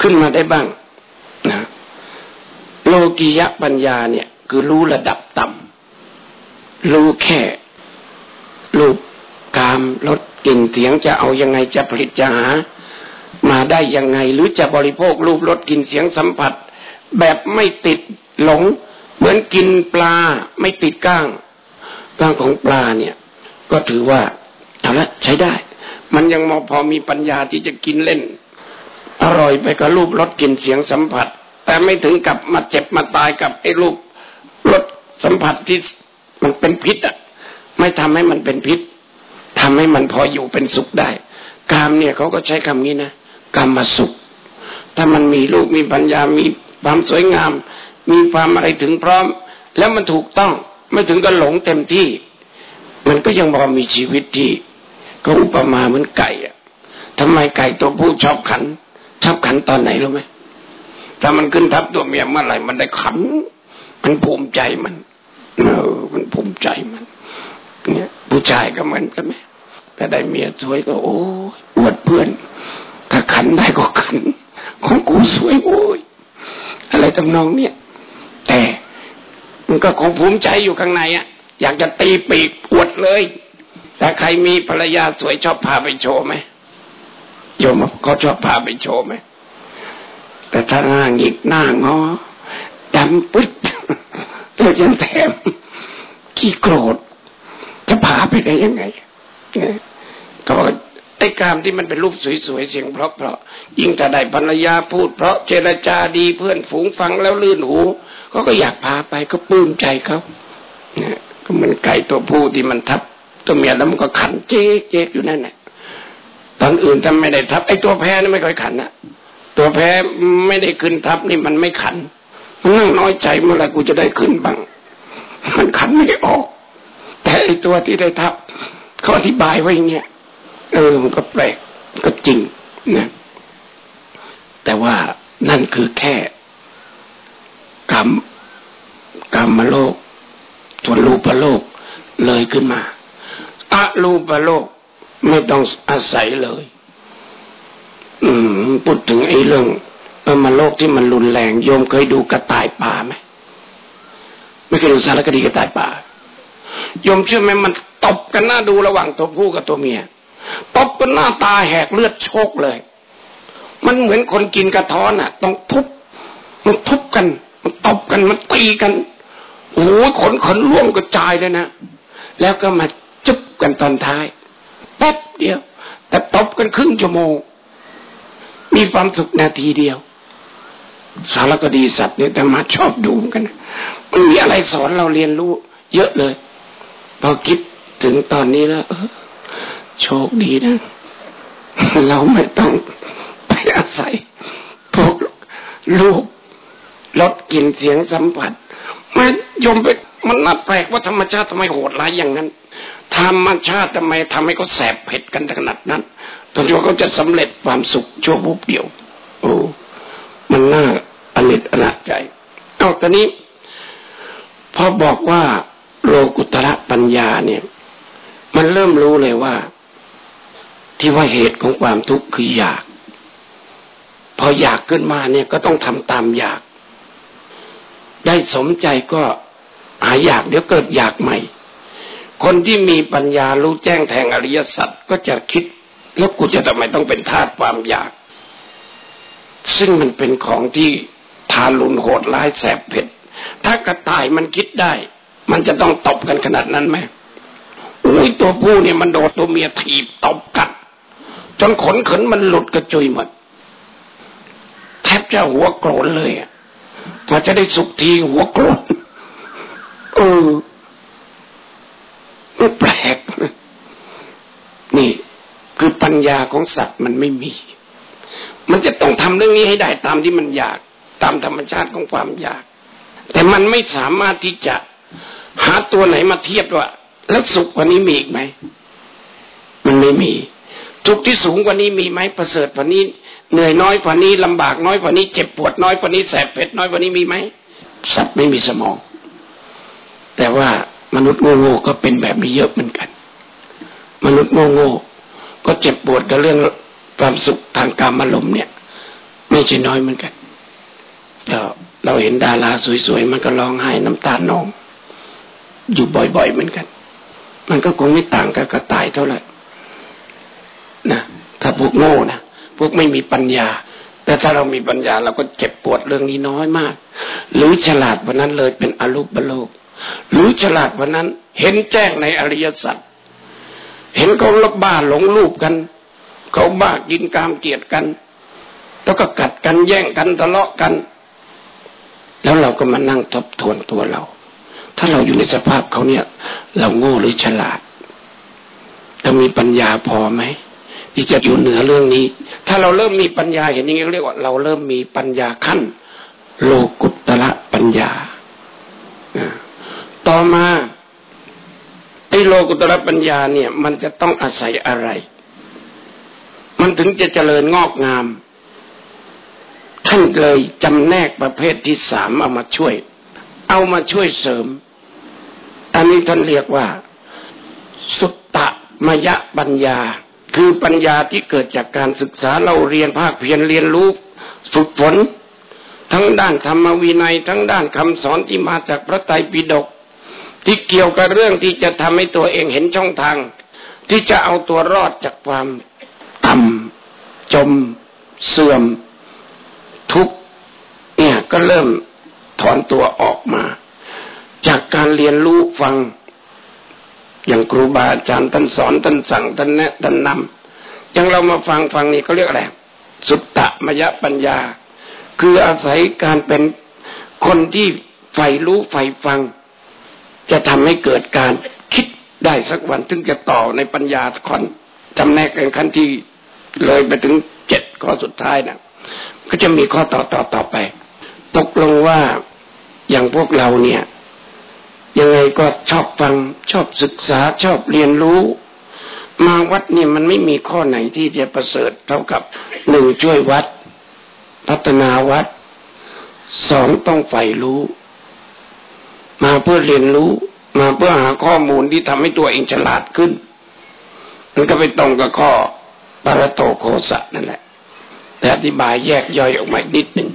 Speaker 1: ขึ้นมาได้บ้าง โลกิยะปัญญาเนี่ย คือรู้ระดับต่ำรู้แค่รูปกามลดกลิ่นเสียงจะเอายังไงจะผลิตจะหา มาได้ยังไงหรือจะบริโภครูปรสกลิ่นเสียงสัมผัส แบบไม่ติดหลง เหมือนกินปลาไม่ติดก้างก้างของปลาเนี่ย ก็ถือว่าเอาละใช้ได้ มันยังมอพอมีปัญญาที่จะกินเล่น อร่อยไปกับรูปรสกลิ่นเสียงสัมผัส แต่ไม่ถึงกับมาเจ็บมาตายกับไอ้รูปรสสัมผัสที่มันเป็นพิษอะ ไม่ทำให้มันเป็นพิษทำให้มันพออยู่เป็นสุขได้กามเนี่ยเขาก็ใช้คำนี้นะกามมาสุข ถ้ามันมีลูกมีปัญญามีความสวยงาม มีความอะไรถึงพร้อม แล้วมันถูกต้องไม่ถึงกับหลงเต็มที่ มันก็ยังพอมีชีวิตที่ก็อุปมาเหมือนไก่อะทำไมไก่ตัวผู้ชอบขัน ชอบขันตอนไหนรู้ไหม ถ้ามันขึ้นทับตัวเมียเมื่อไหร่มันได้ขัน มันภูมิใจมันเออมันภูมิใจมัน เนี่ย ผู้ชายก็เหมือนกันไหมถ้าได้เมียสวยก็โอ้อวดเพื่อนถ้าขันได้ก็ขัน ของกูสวยโอ้ยอะไรตำนองเนี่ย แต่มันก็คงภูมิใจอยู่ข้างในอะ่ะ อยากจะตีปีกปวดเลย แต่ใครมีภรรยาสวยชอบพาไปโชว์ไหมโยมเขาชอบพาไปโชว์ไหม แต่ถ้าหน้าหงิกหน้างอดำปึ๊ดแล้วยังแถมขี้โกรธ จะพาไปได้ยังไงก็บอกไอ้กามที่มันเป็นรูปสวยๆเสียงเพราะเพราะยิ่งถ้าได้ภรรยาพูด เพราะเจรจาดีเพื่อนฝูงฟังแล้วลื่นหูเขาก็อยากพาไปก็ปลื้มใจเขาเนี่ยก็เหมือนไก่ตัวผู้ที่มันทับ ตัวเมียแล้วมันก็ขันเจ๊เจ๊อยู่นั่นแหละตอนอื่นถ้าไม่ได้ทับไอ้ตัวแพ้นี่ไม่ค่อยขันนะ ตัวแพ้ไม่ได้ขึ้นทับนี่มันไม่ขันมันนั่งน้อยใจเมื่อไรกูจะได้ขึ้นบ้าง มันขันไม่ออก แต่ไอตัวที่ได้ทับเขาอธิบายไว้อย่างเงี้ยเออมันก็แปลกก็จริงนะแต่ว่านั่นคือแค่กรรมกรรมโลกส่วนรูปโลกเลยขึ้นมาอะรูปโลกไม่ต้องอาศัยเลย อืมพูดถึงไอ้เรื่องเออมาโลกที่มันรุนแรงโยมเคยดูกระต่ายป่าไหมไม่เคยดูสารคดีกระต่ายป่าโยมเชื่อไหมมันตบกันหน้าดูระหว่างตัวผู้กับตัวเมียตบกันหน้าตาแหกเลือดโชกเลย มันเหมือนคนกินกระท้อนอะ ต้องทุบมันทุบกัน มันตบกันมันตีกันโอ้ขนขนล่วงกระจายเลยนะแล้วก็มาจุบกันตอนท้ายแป๊บเดียว แต่ตบกันครึ่งชั่วโมง มีความสุขนาทีเดียว สารคดีสัตว์เนี่ยแต่มาชอบดูกันมันมีอะไรสอนเราเรียนรู้ เยอะเลย พอคิดถึงตอนนี้แล้วโชคดีนะ เราไม่ต้องไปอาศัยพวกรูปรสกลิ่นเสียงสัมผัสไม่ยมไปมันน่าแปลกว่าธรรมชาติทำไมโหดร้ายอย่างนั้น ธรรมชาติทำไมทำให้เขาแสบเผ็ดกันขนาดนั้นตอนที่ว่าเขาจะสำเร็จความสุขชั่ววูบเดียว โอ้ มันน่าอนิจอนาใจเอาตอนนี้พอบอกว่าโลกุตระปัญญาเนี่ย มันเริ่มรู้เลยว่า ที่ว่าเหตุของความทุกข์คืออยาก พออยากขึ้นมาเนี่ยก็ต้องทำตามอยาก ได้สมใจก็หายอยากเดี๋ยวเกิดอยากใหม่ คนที่มีปัญญารู้แจ้งแทงอริยสัจก็จะคิด แล้วกูจะทำไมต้องเป็นทาสความอยาก ซึ่งมันเป็นของที่ทารุณโหดร้ายแสบเผ็ด ถ้ากระต่ายมันคิดได้ มันจะต้องตบกันขนาดนั้นไหมอุ้ยตัวผู้เนี่ยมันโดดตัวเมียถีบตบกัด จนขนขนมันหลุดกระจุยหมดแทบจะหัวโกรนเลยพอจะได้สุกทีหัวโกรนเออ มันแปลก นี่ คือปัญญาของสัตว์มันไม่มี มันจะต้องทำเรื่องนี้ให้ได้ตามที่มันอยาก ตามธรรมชาติของความอยาก แต่มันไม่สามารถที่จะหาตัวไหนมาเทียบว่า แล้วสุขกว่านี้มีอีกไหม มันไม่มี ทุกที่สูงกว่านี้มีไหมประเสริฐกว่านี้ เหนื่อยน้อยกว่านี้ลำบากน้อยกว่านี้เจ็บปวดน้อยกว่านี้แสบเผ็ดน้อยกว่านี้มีไหมสัตว์ไม่มีสมอง แต่ว่า มนุษย์โง่ๆก็เป็นแบบนี้เยอะเหมือนกัน มนุษย์โง่ๆก็เจ็บปวดกับเรื่องความสุขทางการอารมณ์เนี่ย ไม่ใช่น้อยเหมือนกันเราเราเห็นดาราสวยๆมันก็ร้องไห้น้ำตาหนอง อยู่บ่อยๆเหมือนกัน มันก็คงไม่ต่างกับกระต่ายเท่าไหร่นะถ้าพวกโง่นะพวกไม่มีปัญญา แต่ถ้าเรามีปัญญาเราก็เจ็บปวดเรื่องนี้น้อยมาก หรือฉลาดวันนั้นเลยเป็นอรูปโลก รู้ฉลาดวันนั้น เห็นแจ้งในอริยสัจเห็นเขาลบบ้าหลงรูปกัน เขาบ้ากินกามเกียดกัน แล้วก็กัดกันแย่งกันทะเลาะกัน แล้วเราก็มานั่งทบทวนตัวเรา ถ้าเราอยู่ในสภาพเขาเนี่ย เราโง่หรือฉลาดจะมีปัญญาพอไหมที่จะอยู่เหนือเรื่องนี้ ถ้าเราเริ่มมีปัญญาเห็นอย่างนี้เรียกว่า เราเริ่มมีปัญญาขั้น โลกุตระปัญญา ต่อมาไอ้โลกุตระปัญญาเนี่ย มันจะต้องอาศัยอะไร มันถึงจะเจริญงอกงาม ท่านเลยจำแนกประเภทที่สามเอามาช่วย เอามาช่วยเสริม อันนี้ท่านเรียกว่า สุตตะมยะปัญญา คือปัญญาที่เกิดจากการศึกษาเราเรียนภาคเพียรเรียนรู้ฝึกฝนทั้งด้านธรรมวินัย ทั้งด้านคำสอนที่มาจากพระไตรปิฎก ที่เกี่ยวกับเรื่องที่จะทำให้ตัวเองเห็นช่องทาง ที่จะเอาตัวรอดจากความต่ำจมเสื่อม ทุกเนี่ยก็เริ่มถอนตัวออกมา จากการเรียนรู้ฟัง อย่างครูบาอาจารย์ท่านสอนท่านสั่งท่านแนะท่านนำอย่างเรามาฟังฟังนี่เขาเรียกอะไรสุตตะมยปัญญา คืออาศัยการเป็นคนที่ใฝ่รู้ใฝ่ฟัง จะทำให้เกิดการคิดได้สักวันถึงจะต่อในปัญญาคอนจำแนกกันขั้นที่เลยไปถึงเจ็ดข้อสุดท้ายนะก็จะมีข้อต่อต่อต่อไป ตกลงว่าอย่างพวกเราเนี่ย ยังไงก็ชอบฟังชอบศึกษาชอบเรียนรู้ มาวัดเนี่ยมันไม่มีข้อไหนที่จะประเสริฐเท่ากับหนึ่งช่วยวัด พัฒนาวัดสองต้องใฝ่รู้ มาเพื่อเรียนรู้ มาเพื่อหาข้อมูลที่ทำให้ตัวเองฉลาดขึ้นมันก็ไปตรงกับข้อปรโตโคสะนั่นแหละ แต่อธิบายแยกย่อยออกมานิดหนึ่ง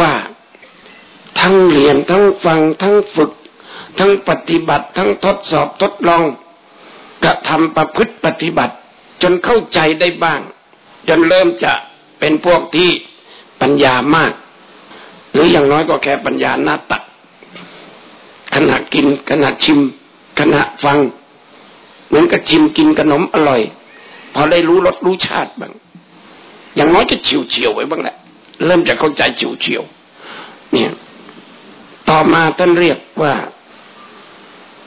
Speaker 1: ว่าทั้งเรียนทั้งฟังทั้งฝึก ทั้งปฏิบัติ ทั้งทดสอบทดลองกระทำประพฤติปฏิบัติ จนเข้าใจได้บ้าง จนเริ่มจะเป็นพวกที่ปัญญามาก หรืออย่างน้อยก็แค่ปัญญาหน้าตัก ขณะกินขณะชิม ขณะฟัง เหมือนกับชิมกินขนมอร่อย พอได้รู้รสรู้ชาติบ้างอย่างน้อยก็เฉิวเฉียวไว้บ้างแหละเริ่มจะเข้าใจเฉิวเฉียวเนี่ย ต่อมาท่านเรียกว่า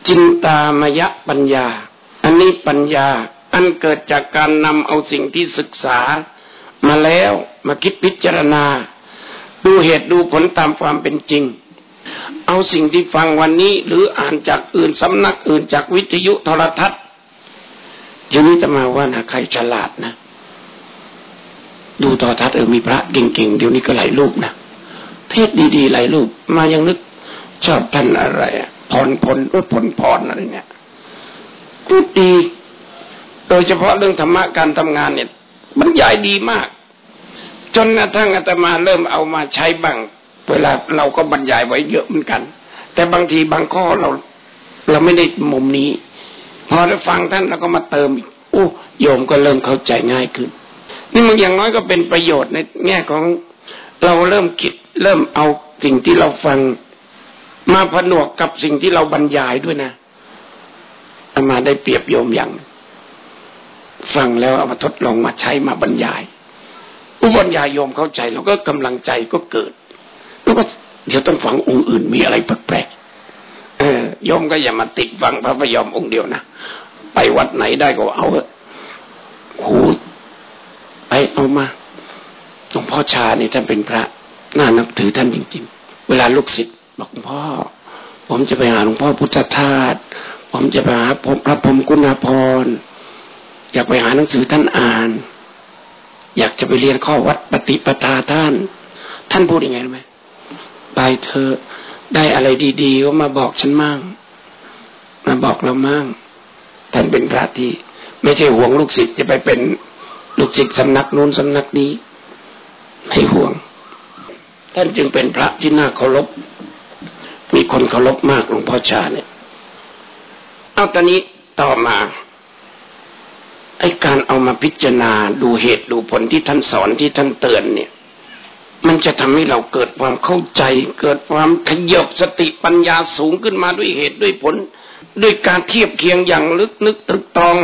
Speaker 1: จินตามยะปัญญา อันนี้ปัญญา อันเกิดจากการนำเอาสิ่งที่ศึกษา มาแล้วมาคิดพิจารณา ดูเหตุดูผลตามความเป็นจริง เอาสิ่งที่ฟังวันนี้ หรืออ่านจากอื่นสำนักอื่นจากวิทยุโทรทัศน์ทีนี้จะมาว่านะใครฉลาดนะ ดูต่อทัศน์เออมีพระเก่งๆเดี๋ยวนี้ก็หลายรูปนะเทศดีๆหลายรูป มายังนึกชอบท่านอะไรพรพลด้วยผลพรอะไรเนี่ยพูดดี โดยเฉพาะเรื่องธรรมะการทำงานเนี่ยบรรยายดีมาก จนกระทั่งอาตมาเริ่มเอามาใช้บ้าง เวลาเราก็บรรยายไว้เยอะเหมือนกัน แต่บางทีบางข้อเรา เราไม่ได้มุมนี้ พอได้ฟังท่านเราก็มาเติมอีกโอ้โยมก็เริ่มเข้าใจง่ายขึ้น นี่มันอย่างน้อยก็เป็นประโยชน์ในแง่ของเราเริ่มคิดเริ่มเอาสิ่งที่เราฟัง มาผนวกกับสิ่งที่เราบรรยายด้วยนะามาได้เปรียบโยมอย่าง ฟังแล้วเอามาทดลองมาใช้มาบรรยายอุบรรยายโยมเข้าใจ แล้วก็กำลังใจก็เกิด แล้วก็เดี๋ยวต้องฟังองค์อื่นมีอะไรแปลกๆเออโยมก็อย่ามาติดฟังพระพยอมองค์เดียวนะไปวัดไหนได้ก็เอาหูไปเอามาหลวงพ่อชาเนี่ท่านเป็นพระน่านับถือท่านจริง ๆ เวลาลูกศิษย์บอกหลวงพ่อ ผมจะไปหาหลวงพ่อพุทธทาสผมจะไปหาพระพรมกุณาพรอยากไปหาหนังสือท่านอ่าน อยากจะไปเรียนข้อวัดปฏิปทาท่าน ท่านพูดยังไงรู้ไหม ไปเธอได้อะไรดีๆก็มาบอกฉันมั่งมาบอกเรามั่งท่านเป็นพระที่ ไม่ใช่ห่วงลูกศิษย์จะไปเป็นลูกศิษย์สำนักนู้นสำนักนี้ ไม่ห่วง ท่านจึงเป็นพระที่น่าเคารพ มีคนเคารพมากหลวงพ่อชาเนี่ยเอาตอนนี้ต่อมาไอ้การเอามาพิจารณาดูเหตุดูผลที่ท่านสอนที่ท่านเตือนเนี่ย มันจะทำให้เราเกิดความเข้าใจ เกิดความขยบสติปัญญาสูงขึ้นมาด้วยเหตุด้วยผล ด้วยการเทียบเคียงอย่างลึกนึกตรึกตรอง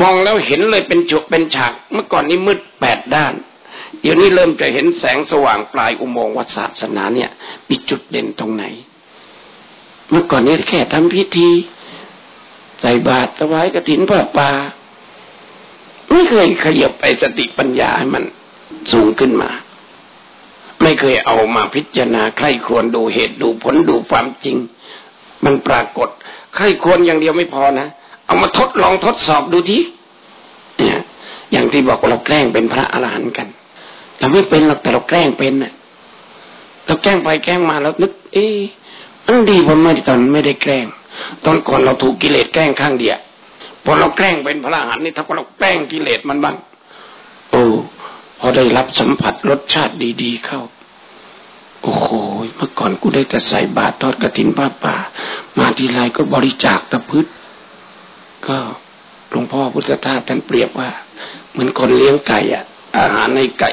Speaker 1: มองแล้วเห็นเลยเป็นจุเป็นฉาก เมื่อก่อนนี้มืดแปดด้าน เดี๋ยวนี้เริ่มจะเห็นแสงสว่างปลายอุโมงค์วัดศาสนาเนี่ยมีจุดเด่นตรงไหน เมื่อก่อนนี้แค่ทำพิธี ใส่บาตรถวายกระถินพระป่าไม่เคยขยบไปสติปัญญาให้มันสูงขึ้นมา ไม่เคยเอามาพิจารณาใครควรดูเหตุดูผลดูความจริง มันปรากฏใครควรอย่างเดียวไม่พอนะ เอามาทดลองทดสอบดูทีเนี่ยอย่างที่บอกเราแกล้งเป็นพระอรหันต์กัน เราไม่เป็นหรอกแต่เราแกล้งเป็นน่ะเราแกล้งไปแกล้งมาแล้วนึก เอ๊ะมันดีผมไม่ตอนไม่ได้แกล้ง ตอนก่อนเราถูกกิเลสแกล้งข้างเดียวพอเราแกล้งเป็นพระอรหันต์นี่ถ้าเราแกล้งกิเลสมันบ้างโอ้ พอได้รับสัมผัสรสชาติดีๆเข้า โอ้โห เมื่อก่อนกูได้แต่ใส่บาตรทอดกระถินผ้าป่า มาทีไรก็บริจาคตะพืชก็หลวงพ่อพุทธทาสท่านเปรียบว่า เหมือนคนเลี้ยงไก่อะอาหารในไก่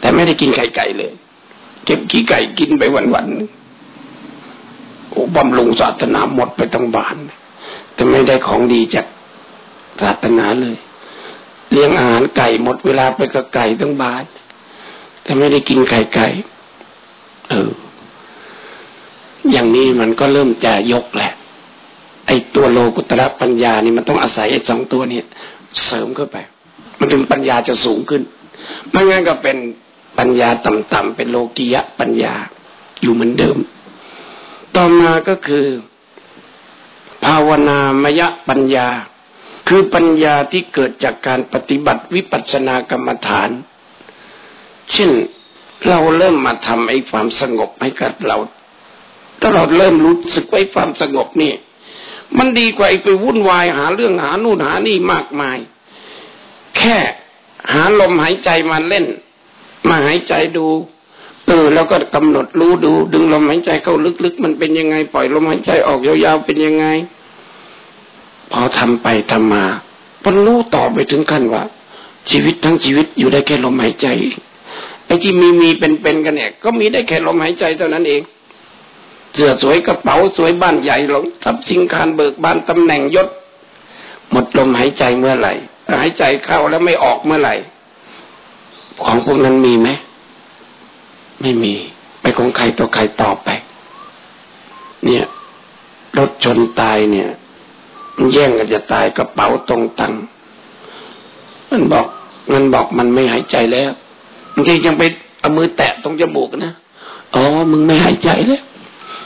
Speaker 1: แต่ไม่ได้กินไข่ไก่เลย เก็บขี้ไก่กินไปวันๆโอ้บำรุงศาสนาหมดไปตั้งบาน แต่ไม่ได้ของดีจากศาสนาเลย เลี้ยงอาหารไก่หมดเวลาไปกับไก่ตั้งบานแต่ไม่ได้กินไข่ไก่ เออ อย่างนี้มันก็เริ่มจะยกแหละ ไอ้ตัวโลกุตระปัญญานี่มันต้องอาศัยไอ้สองตัวนี้เสริมเข้าไป มันถึงปัญญาจะสูงขึ้น ไม่งั้นก็เป็นปัญญาต่ำๆเป็นโลกียะปัญญาอยู่เหมือนเดิม ต่อมาก็คือ ภาวนามยปัญญา คือปัญญาที่เกิดจากการปฏิบัติวิปัสสนากรรมฐาน เช่นเราเริ่มมาทำไอ้ความสงบให้กับเรา ถ้าเราเริ่มรู้สึกไว้ความสงบนี่ มันดีกว่าไปวุ่นวายหาเรื่องหานู่นหานี่มากมาย แค่หาลมหายใจมาเล่น มาหายใจดูเออแล้วก็กำหนดรู้ดู ดึงลมหายใจเข้าลึกๆ มันเป็นยังไง ปล่อยลมหายใจออกยาวๆเป็นยังไง พอทำไปทำมามันรู้ต่อไปถึงขั้นว่า ชีวิตทั้งชีวิตอยู่ได้แค่ลมหายใจไอ้ที่มีมีเป็นๆกันเนี่ย ก็มีได้แค่ลมหายใจเท่านั้นเองเสื้อสวยกระเป๋าสวยบ้านใหญ่หลงทับสิงคารเบิกบานตำแหน่งยศ หมดลมหายใจเมื่อไหร่ หายใจเข้าแล้วไม่ออกเมื่อไหร่ ของพวกนั้นมีไหมไม่มี ไปของใครตัวใครตอบไป เนี่ยรถชนตายเนี่ย แย่งกันจะตายกระเป๋าตรงตังมันบอกมันบอกมันไม่หายใจแล้วบางทียังไปเอามือแตะตรงจมูกนะอ๋อมึงไม่หายใจแล้ว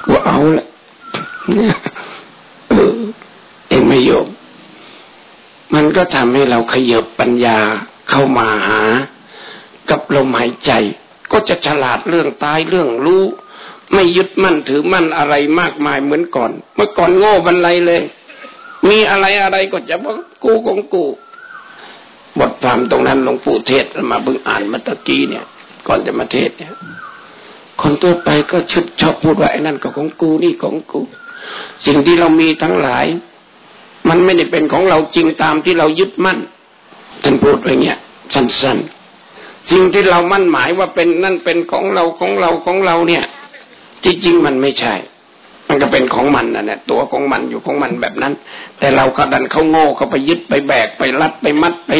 Speaker 1: กูเอาละเนี่ยเองไม่โยมมันก็ทำให้เราขยับปัญญาเข้ามาหา กับลมหายใจ ก็จะฉลาดเรื่องตายเรื่องรู้ ไม่ยึดมั่นถือมั่นอะไรมากมายเหมือนก่อน เมื่อก่อนโง่บรรลัยเลย มีอะไรอะไรก็จะบอกกูของกูบทความตรงนั้นหลวงปู่เทศมาเพิ่งอ่านมาตะกี้เนี่ย ก่อนจะมาเทศเนี่ยคนตัวไปก็ชุดชอบพูดว่าไอ้นั่นก็ของกูนี่ของกู สิ่งที่เรามีทั้งหลาย มันไม่ได้เป็นของเราจริงตามที่เรายึดมั่นท่านพูดไว้เงี้ยสั้นๆสิ่งที่เรามั่นหมายว่าเป็นนั่นเป็นของเราของเราของเราเนี่ย จริงๆมันไม่ใช่ มันก็เป็นของมันนะเนี่ยตัวของมันอยู่ของมันแบบนั้น แต่เราก็ดันเข้าโง่เขาไปยึดไปแบกไปรัดไปมัดไป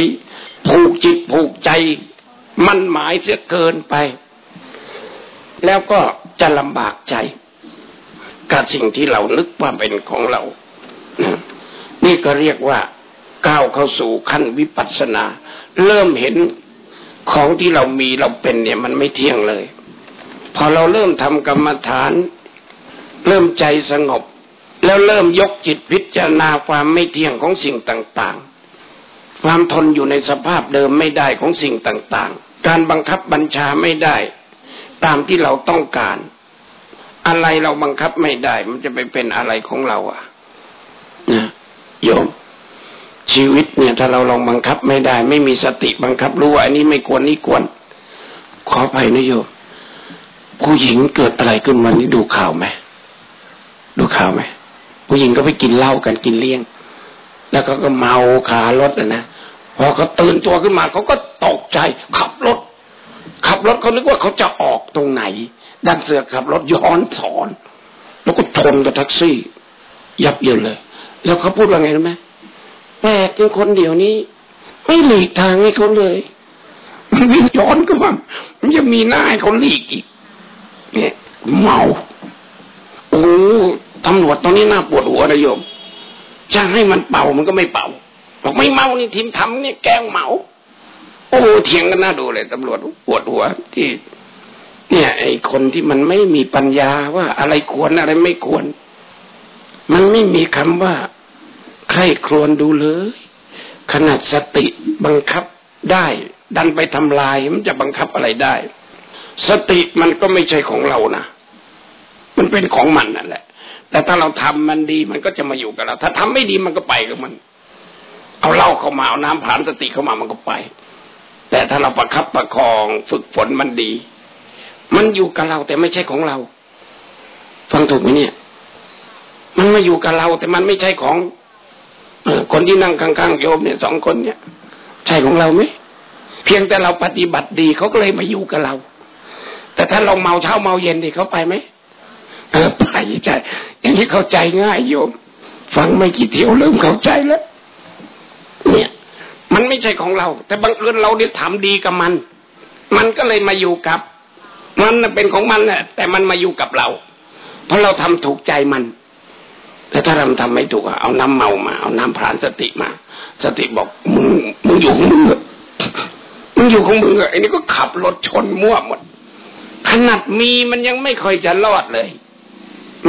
Speaker 1: ผูกจิตผูกใจ มันหมายเสียเกินไป แล้วก็จะลำบากใจกับสิ่งที่เรานึกว่าเป็นของเรา นี่ก็เรียกว่าก้าวเข้าสู่ขั้นวิปัสสนา เริ่มเห็นของที่เรามีเราเป็นเนี่ยมันไม่เที่ยงเลย พอเราเริ่มทำกรรมฐาน เริ่มใจสงบ แล้วเริ่มยกจิตพิจารณาความไม่เที่ยงของสิ่งต่างๆ ความทนอยู่ในสภาพเดิมไม่ได้ของสิ่งต่างๆ การบังคับบัญชาไม่ได้ ตามที่เราต้องการ อะไรเราบังคับไม่ได้ มันจะไปเป็นอะไรของเราอะนะโยมชีวิตเนี่ยถ้าเราลองบังคับไม่ได้ ไม่มีสติบังคับรู้ว่าอันนี้ไม่ควรนี่ควร ขออภัยนะโยม ผู้หญิงเกิดอะไรขึ้นวันนี้ดูข่าวไหม ดูข่าวไหมผู้หญิงก็ไปกินเหล้ากันกินเลี้ยง แล้วก็ก็เมาขารถนะพอเขาตื่นตัวขึ้นมาเขาก็ตกใจ ขับรถ ขับรถเขานึกว่าเขาจะออกตรงไหนดันเสือขับรถย้อนสอน แล้วก็ชนกับแท็กซี่ ยับเยินเลย แล้วเขาพูดว่าไงรู้ไหมแปลกจนคนเดียวนี้ ไม่หลีกทางให้เขาเลยมันวิ่งย้อนก็มันมันจะมีหน้าให้เขาหลีกอีกเนี่ยเมา โอ้ตำรวจตอนนี้น่าปวดหัวนะโยม จะให้มันเป่ามันก็ไม่เป่า บอกไม่เมานี่ทีมทำเนี่ยแกงเมา โอ้เถียงกันน่าดูเลยตำรวจปวดหัวที่ เนี่ย ไอ้คนที่มันไม่มีปัญญาว่าอะไรควรอะไรไม่ควร มันไม่มีคำว่าใครครวนดูเลย ขนาดสติบังคับได้ ดันไปทำลายมันจะบังคับอะไรได้ สติมันก็ไม่ใช่ของเรานะ มันเป็นของมันนั่นแหละ แต่ถ้าเราทำมันดีมันก็จะมาอยู่กับเรา ถ้าทำไม่ดีมันก็ไปกับมัน เอาเหล้าเข้ามาเอาน้ำผ่านสติเข้ามามันก็ไป แต่ถ้าเราประคับประคองฝึกฝนมันดี มันอยู่กับเราแต่ไม่ใช่ของเรา ฟังถูกไหมเนี่ย มันมาอยู่กับเรา แต่มันไม่ใช่ของคนที่นั่งข้างๆโยมเนี่ยสองคนเนี่ย ใช่ของเราไหมเพียงแต่เราปฏิบัติดีเขาก็เลยมาอยู่กับเรา แต่ถ้าเราเมาเช้าเมาเย็นดิเขาไปไหม เออไปใจ อย่างนี้เข้าใจง่ายโยม ฟังไม่กี่เที่ยวเริ่มเข้าใจแล้ว เนี่ย มันไม่ใช่ของเรา แต่บังเอิญเราได้ทำดีกับมัน มันก็เลยมาอยู่กับ มันเป็นของมันแหละแต่มันมาอยู่กับเรา เพราะเราทำถูกใจมัน แต่ถ้าเราทำไม่ถูกเอาน้ำเมามา เอาน้ำพรานสติมา สติบอกมึงมึงอยู่ของมึงมึงอยู่ของมึงไอ้นี่ก็ขับรถชนมั่วหมดขนาดมีมันยังไม่ค่อยจะรอดเลย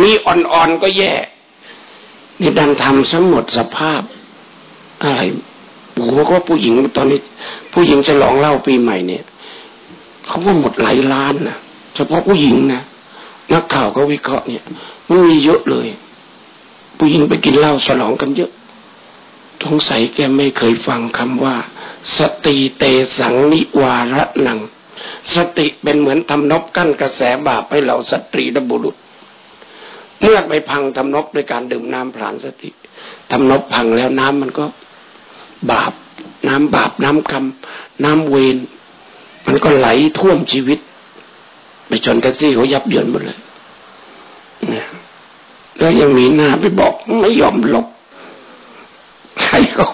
Speaker 1: มีอ่อนๆก็แย่ นี่ดันทำซะหมดสภาพ อะไรโอ้โหก็ผู้หญิงตอนนี้ ผู้หญิงจะลองเล่าปีใหม่เนี่ยเขาว่าหมดหลายล้านนะเฉพาะผู้หญิงนะนักข่าวก็วิเคราะห์เนี่ยมันมีเยอะเลย ผู้หญิงไปกินเหล้าฉลองกันเยอะสงสัยแกไม่เคยฟังคำว่า สติเตสังนิวาระนัง สติเป็นเหมือนทำนบกั้นกระแสบาปให้เราสตรีและบุรุษ เมื่อไปพังทำนบด้วยการดื่มน้ำผลานสติทำนบพังแล้วน้ำมันก็บาป น้ำบาปน้ำกรรม น้ำเวรมันก็ไหลท่วมชีวิต ไปชนแท็กซี่เขายับเยินหมดเลยเนี่ยแล้วยังมีหน้าไปบอกไม่ยอมลบใครเขา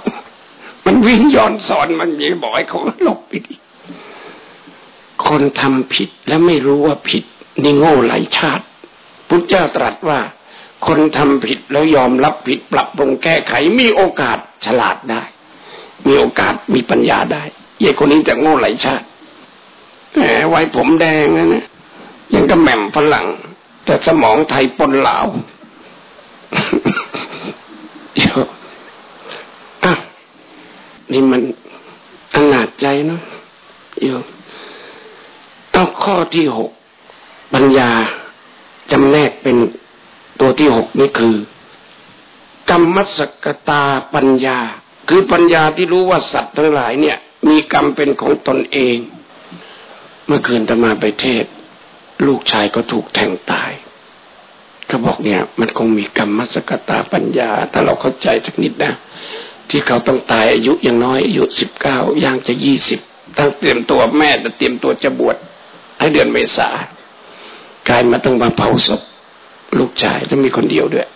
Speaker 1: มันวิ่งย้อนสอนมันมีบอกให้เขาลบไปดิคนทำผิดและไม่รู้ว่าผิดนี่โง่หลายชาติ พุทธเจ้าตรัสว่า คนทำผิดแล้วยอมรับผิดปรับปรุงแก้ไขมีโอกาสฉลาดได้ มีโอกาสมีปัญญาได้เย่คนนี้จะโง่หลายชาติแหมไว้ผมแดงนะเนี่ยยังก็แหม่มฝรั่ง แต่สมองไทยปนลาวเยอะอะนี่มันอนาจใจเนาะโยมเอาข้อที่หกปัญญา จำแนกเป็นตัวที่หกนี่คือ กรรมสกตาปัญญา คือปัญญาที่รู้ว่าสัตว์ทั้งหลายเนี่ย มีกรรมเป็นของตนเอง เมื่อคืนตมาไปเทศ ลูกชายก็ถูกแทงตายเขาบอกเนี่ย มันคงมีกรรมมสกตาปัญญา ถ้าเราเข้าใจสักนิดนะที่เขาต้องตายอายุยังน้อยอายุสิบเก้าย่างจะยี่สิบตั้งเตรียมตัวแม่จะเตรียมตัวจะบวชให้เดือนเมษา กลายมาต้องมาเผาศพลูกชายต้องมีคนเดียวด้วย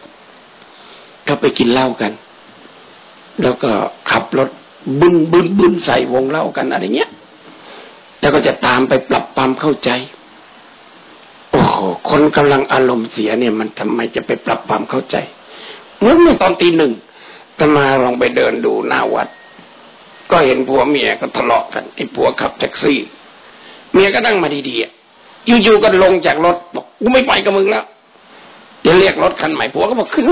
Speaker 1: ก็ไปกินเหล้ากัน แล้วก็ขับรถบึ้นบึ้นบึ้นใส่วงเหล้ากันอะไรเงี้ย แล้วก็จะตามไปปรับความเข้าใจ โอ้โหคนกำลังอารมณ์เสียเนี่ย มันทำไมจะไปปรับความเข้าใจ เมื่อเมื่อตอนตีหนึ่งตมาลองไปเดินดูหน้าวัด ก็เห็นผัวเมียก็ทะเลาะกันไอ้ผัวขับแท็กซี่ เมียก็นั่งมาดีๆ อยู่ๆก็ลงจากรถบอกกูไม่ไปกับมึงแล้วเดี๋ยวเรียกรถคันใหม่ผัวก็บอกขึ้น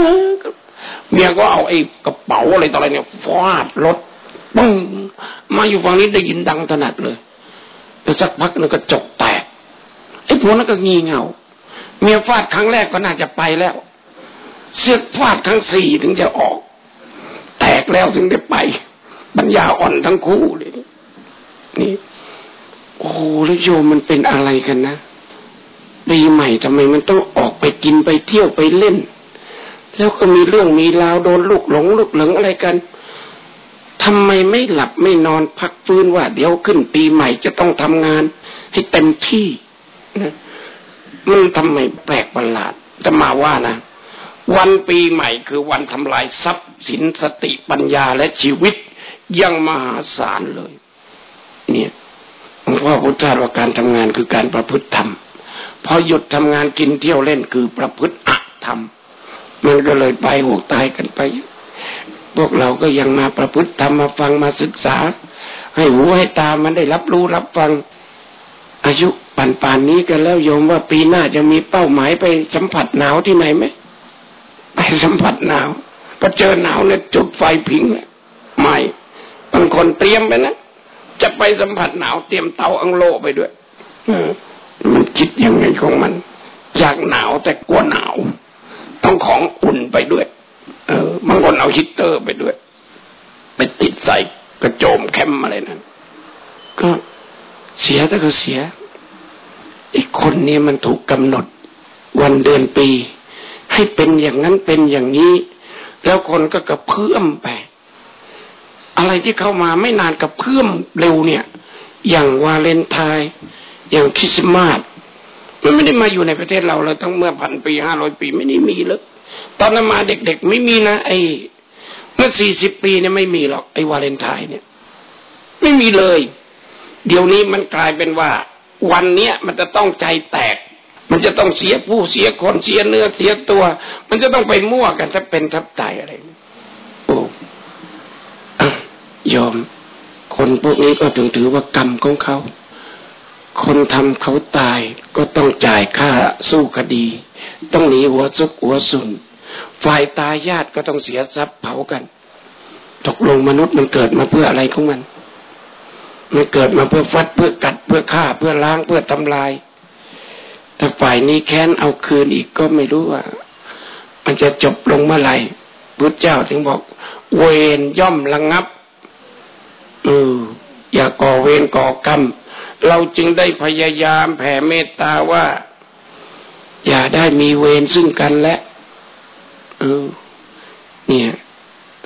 Speaker 1: เมียก็เอาไอ้กระเป๋าอะไรต่ออะไรเนี่ยฟาดรถปึ้งมาอยู่ฝั่งนี้ได้ยินดังถนัดเลยแล้วสักพักนึงก็จกแตกไอ้ผัวนั่นก็งีเงาเมียฟาดครั้งแรกก็น่าจะไปแล้ว เสียฟาดครั้งสี่ถึงจะออก แตกแล้วถึงได้ไปปัญญาอ่อนทั้งคู่เลยนี่ โอ้แล้วโยมมันเป็นอะไรกันนะปีใหม่ทำไมมันต้องออกไปกินไปเที่ยวไปเล่น แล้วก็มีเรื่องมีราวโดนลูกหลงลูกหลงอะไรกันทำไมไม่หลับไม่นอนพักฟื้นว่าเดี๋ยวขึ้นปีใหม่จะต้องทำงาน ให้เต็มที่นะมันทำไมแปลกประหลาดจะมาว่านะวันปีใหม่คือวันทำลายทรัพย์สินสติปัญญาและชีวิตยังมหาศาลเลย เนี่ย วงพ่อพุทธาว่าการทำงานคือการประพฤติธรรมพอหยุดทำงานกินเที่ยวเล่นคือประพฤติอัธรรมมันก็เลยไปหกตายกันไป พวกเราก็ยังมาประพฤติธรรมมาฟังมาศึกษา ให้หูให้ตามันได้รับรู้รับฟัง อายุป่านป่านนี้กันแล้วโยมว่าปีหน้าจะมีเป้าหมายไปสัมผัสหนาวที่ไหนไหมไปสัมผัสหนาวพอเจอหนาวเนี่ยจุดไฟผิงเลยไม่บางคนเตรียมไปนะ จะไปสัมผัสหนาวเตรียมเตาอังโลไปด้วยมันคิดยังไงของมันอยากหนาวแต่กลัวหนาว ต้องของอุ่นไปด้วย เออบางคนเอาฮิตเตอร์ไปด้วย ไปติดใส่กระโจมแคมอะไรนั้นก็เสียแต่ก็เสียอีกคนนี้มันถูกกำหนด วันเดือนปี ให้เป็นอย่างนั้นเป็นอย่างนี้ แล้วคนก็กระเพื่อมไป อะไรที่เข้ามาไม่นานกระเพื่อมเร็วเนี่ย อย่างวาเลนไทน์อย่างคริสต์มาสมันไม่ได้มาอยู่ในประเทศเราเลยตั้งเมื่อพันปีห้าร้อยปีไม่ได้มีเลยตอนนั้นมาเด็กๆไม่มีนะไอ้เมื่อสี่สิบปีเนี่ยไม่มีหรอกไอ้วาเลนไทน์เนี่ย ไม่มีเลย เดี๋ยวนี้มันกลายเป็นว่า วันเนี้ยมันจะต้องใจแตก มันจะต้องเสียผู้เสียคนเสียเนื้อเสียตัว มันจะต้องไปมั่วกันถ้าเป็นทับตายอะไรโอ้ ยอม คนพวกนี้ก็ถึงถือว่ากรรมของเขา คนทำเขาตายก็ต้องจ่ายค่าสู้คดี ต้องหนีหัวซุกหัวสุน ฝ่ายตายญาติก็ต้องเสียทรัพย์เผากันตกลงมนุษย์มันเกิดมาเพื่ออะไรของมัน มันเกิดมาเพื่อฟัดเพื่อกัดเพื่อฆ่าเพื่อล้างเพื่อทำลาย ถ้าฝ่ายนี้แค้นเอาคืนอีกก็ไม่รู้ว่า มันจะจบลงเมื่อไหร่พุทธเจ้าถึงบอก เวรย่อมระงงับ เออ อย่าก่อเวรก่อกรรม เราจึงได้พยายามแผ่เมตตาว่า อย่าได้มีเวรซึ่งกันและ เออ เนี่ย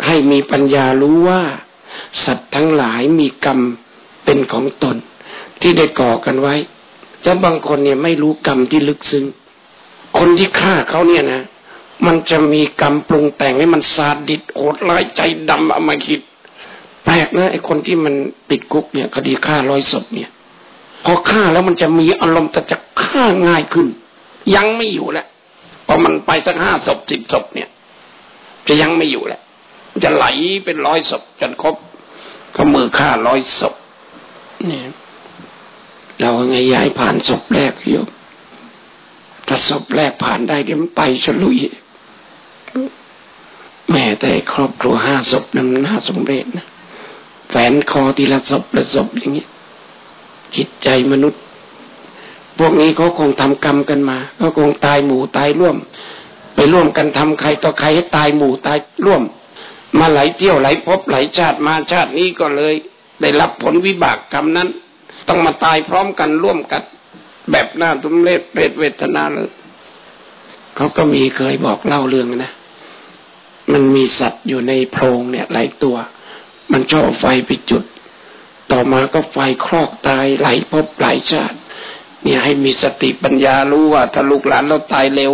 Speaker 1: ให้มีปัญญารู้ว่า สัตว์ทั้งหลายมีกรรมเป็นของตน ที่ได้ก่อกันไว้ แล้วบางคนเนี่ยไม่รู้กรรมที่ลึกซึ้งคนที่ฆ่าเขาเนี่ยนะมันจะมีกรรมปรุงแต่งให้มันซาดิสโหดร้ายใจดำอมาคิด แปลกนะไอ้คนที่มันติดคุกเนี่ยคดีฆ่าร้อยศพเนี่ย พอฆ่าแล้วมันจะมีอารมณ์แต่จะฆ่าง่ายขึ้น ยังไม่อยู่แล้วพอมันไปสักห้าศพสิบศพเนี่ย จะยังไม่อยู่แล้วจะไหลเป็นร้อยศพจนครบก็มือฆ่าร้อยศพเนี่ยเราไงย้ายผ่านศพแรกโยมถ้าศพแรกผ่านได้เดี๋ยวมันไปฉลุยแม่แต่ครอบครัวห้าศพนั้นน่าสมเร็จนะ แฝนคอทีละศพละศพอย่างเงี้ยจิตใจมนุษย์ พวกนี้เขาคงทำกรรมกันมาก็คงตายหมู่ตายร่วม ไปร่วมกันทำใครต่อใครให้ตายหมู่ตายร่วม มาไหลเที่ยวไหลพบไหลชาติมาชาตินี้ก็เลย ได้รับผลวิบากกรรมนั้น ต้องมาตายพร้อมกันร่วมกัน แบบหน้าทุมเลศเปรตเวทนาเลยเขาก็มีเคยบอกเล่าเรื่องนะมันมีสัตว์อยู่ในโพรงเนี่ยหลายตัว มันชอบไฟไปจุด ต่อมาก็ไฟคลอกตายไหลพบหลายชาติ เนี่ยให้มีสติปัญญารู้ว่าถ้าลูกหลานเราตายเร็ว